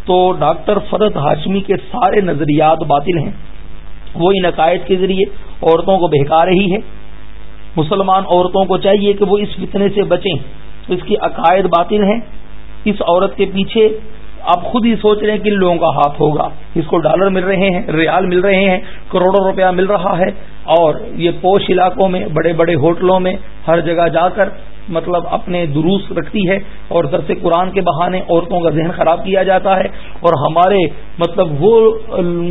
تو ڈاکٹر فرد ہاشمی کے سارے نظریات باطل ہیں۔ وہ ان عقائد کے ذریعے عورتوں کو بہکا رہی ہے۔ مسلمان عورتوں کو چاہیے کہ وہ اس فتنے سے بچیں۔ اس کی عقائد باطل ہیں۔ اس عورت کے پیچھے آپ خود ہی سوچ رہے ہیں کن لوگوں کا ہاتھ ہوگا۔ اس کو ڈالر مل رہے ہیں، ریال مل رہے ہیں، کروڑوں روپیہ مل رہا ہے۔ اور یہ پوش علاقوں میں، بڑے بڑے ہوٹلوں میں، ہر جگہ جا کر مطلب اپنے دروس رکھتی ہے اور درس قرآن کے بہانے عورتوں کا ذہن خراب کیا جاتا ہے اور ہمارے مطلب وہ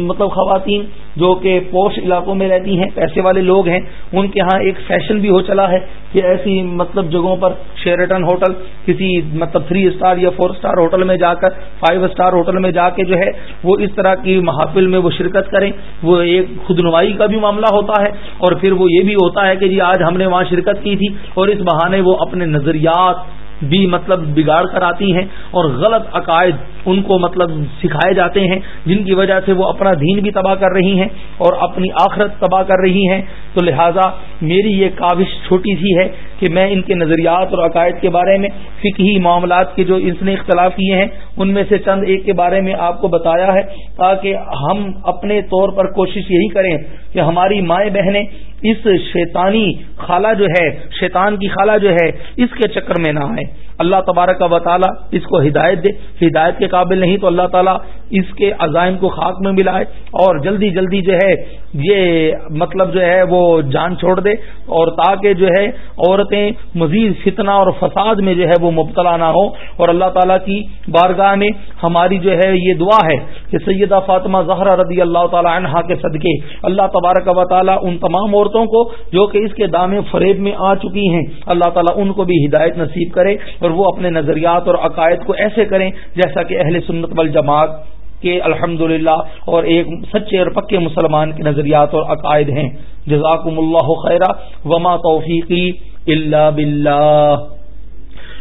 مطلب خواتین جو کہ پوش علاقوں میں رہتی ہیں پیسے والے لوگ ہیں، ان کے ہاں ایک فیشن بھی ہو چلا ہے کہ ایسی مطلب جگہوں پر شیرٹن ہوٹل، کسی مطلب تھری اسٹار یا فور اسٹار ہوٹل میں جا کر فائیو اسٹار ہوٹل میں جا کے جو ہے، وہ اس طرح کی محافل میں وہ شرکت کریں۔ وہ ایک خود نمائی کا بھی معاملہ ہوتا ہے اور پھر وہ یہ بھی ہوتا ہے کہ جی آج ہم نے وہاں شرکت کی تھی اور اس بہانے وہ اپنے نظریات بھی مطلب بگاڑ کر آتی ہیں اور غلط عقائد ان کو مطلب سکھائے جاتے ہیں، جن کی وجہ سے وہ اپنا دین بھی تباہ کر رہی ہیں اور اپنی آخرت تباہ کر رہی ہیں۔ تو لہٰذا میری یہ کاوش چھوٹی سی ہے کہ میں ان کے نظریات اور عقائد کے بارے میں فکی معاملات کے جو اس نے اختلاف کیے ہیں، ان میں سے چند ایک کے بارے میں آپ کو بتایا ہے تاکہ ہم اپنے طور پر کوشش یہی کریں کہ ہماری مائیں بہنیں اس شیطانی خالہ جو ہے، شیطان کی خالہ جو ہے، اس کے چکر میں نہ آئے اللہ تبارک و تعالیٰ اس کو ہدایت دے۔ ہدایت کے قابل نہیں تو اللہ تعالیٰ اس کے عزائم کو خاک میں ملائے اور جلدی جلدی جو ہے یہ مطلب جو ہے وہ جان چھوڑ دے اور تاکہ جو ہے عورتیں مزید فتنہ اور فساد میں جو ہے وہ مبتلا نہ ہو اور اللہ تعالیٰ کی بارگاہ میں ہماری جو ہے یہ دعا ہے کہ سیدہ فاطمہ زہرا رضی اللہ تعالیٰ عنہا کے صدقے اللہ تبارک و تعالیٰ ان تمام عورتوں کو جو کہ اس کے دام فریب میں آ چکی ہیں، اللہ تعالیٰ ان کو بھی ہدایت نصیب کرے۔ اور وہ اپنے نظریات اور عقائد کو ایسے کریں جیسا کہ اہل سنت والجماعت کے الحمد اور ایک سچے اور پکے مسلمان کے نظریات اور عقائد ہیں۔ جزاکم اللہ خیرہ وما توفیقی اللہ باللہ۔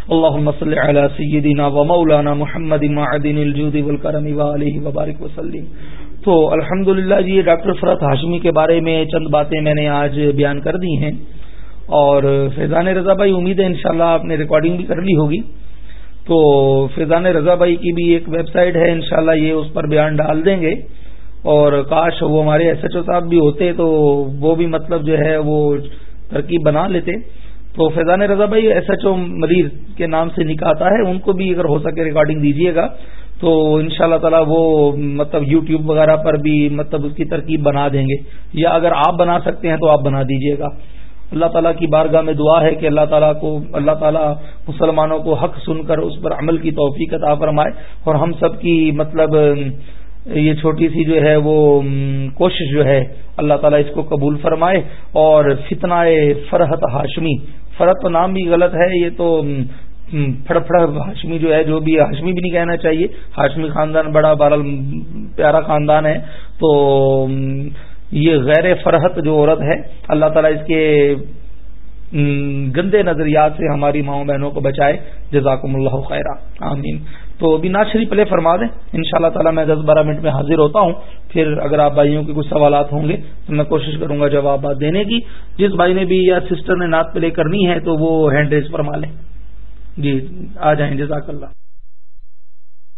اللهم صل على سيدنا ومولانا محمد معدن الجود والكرم وعليه وبارك وسلم۔ تو الحمدللہ جی ڈاکٹر فرت ہاشمی کے بارے میں چند باتیں میں نے آج بیان کر دی ہیں۔ اور فیضان رضا بھائی، امید ہے انشاءاللہ آپ نے ریکارڈنگ بھی کر لی ہوگی۔ تو فیضان رضا بھائی کی بھی ایک ویب سائٹ ہے، انشاءاللہ یہ اس پر بیان ڈال دیں گے۔ اور کاش وہ ہمارے ایس ایچ او صاحب بھی ہوتے تو وہ بھی مطلب جو ہے وہ ترکیب بنا لیتے۔ تو فیضان رضا بھائی ایس ایچ او مریض کے نام سے نکاتا ہے، ان کو بھی اگر ہو سکے ریکارڈنگ دیجیے گا۔ تو ان شاء اللہ تعالیٰ وہ مطلب یو ٹیوب وغیرہ پر بھی مطلب اس کی ترکیب بنا دیں گے۔ یا اگر آپ بنا سکتے ہیں تو آپ بنا دیجیے گا۔ اللہ تعالیٰ کی بارگاہ میں دعا ہے کہ اللہ تعالیٰ کو اللہ تعالیٰ مسلمانوں کو حق سن کر اس پر عمل کی توفیق عطا فرمائے اور ہم سب کی مطلب یہ چھوٹی سی جو ہے وہ کوشش جو ہے اللہ تعالیٰ اس کو قبول فرمائے اور فتنہ فرحت ہاشمی، فرحت تو نام بھی غلط ہے، یہ تو پھڑ پھڑ ہاشمی جو ہے، جو بھی ہاشمی بھی نہیں کہنا چاہیے۔ ہاشمی خاندان بڑا بارل پیارا خاندان ہے تو یہ غیر فرحت جو عورت ہے، اللہ تعالیٰ اس کے گندے نظریات سے ہماری ماؤں بہنوں کو بچائے، جزاکم اللہ خیرہ آمین۔ تو ابھی ناز شریف پلے فرما دیں ان شاء اللہ تعالیٰ میں دس بارہ منٹ میں حاضر ہوتا ہوں۔ پھر اگر آپ بھائیوں کے کچھ سوالات ہوں گے، تو میں کوشش کروں گا جواب دینے کی۔ جس بھائی نے بھی یا سسٹر نے نعت پلے کرنی ہے، تو وہ ہینڈ ریز فرما لیں۔ جی آ جائیں، جزاک اللہ۔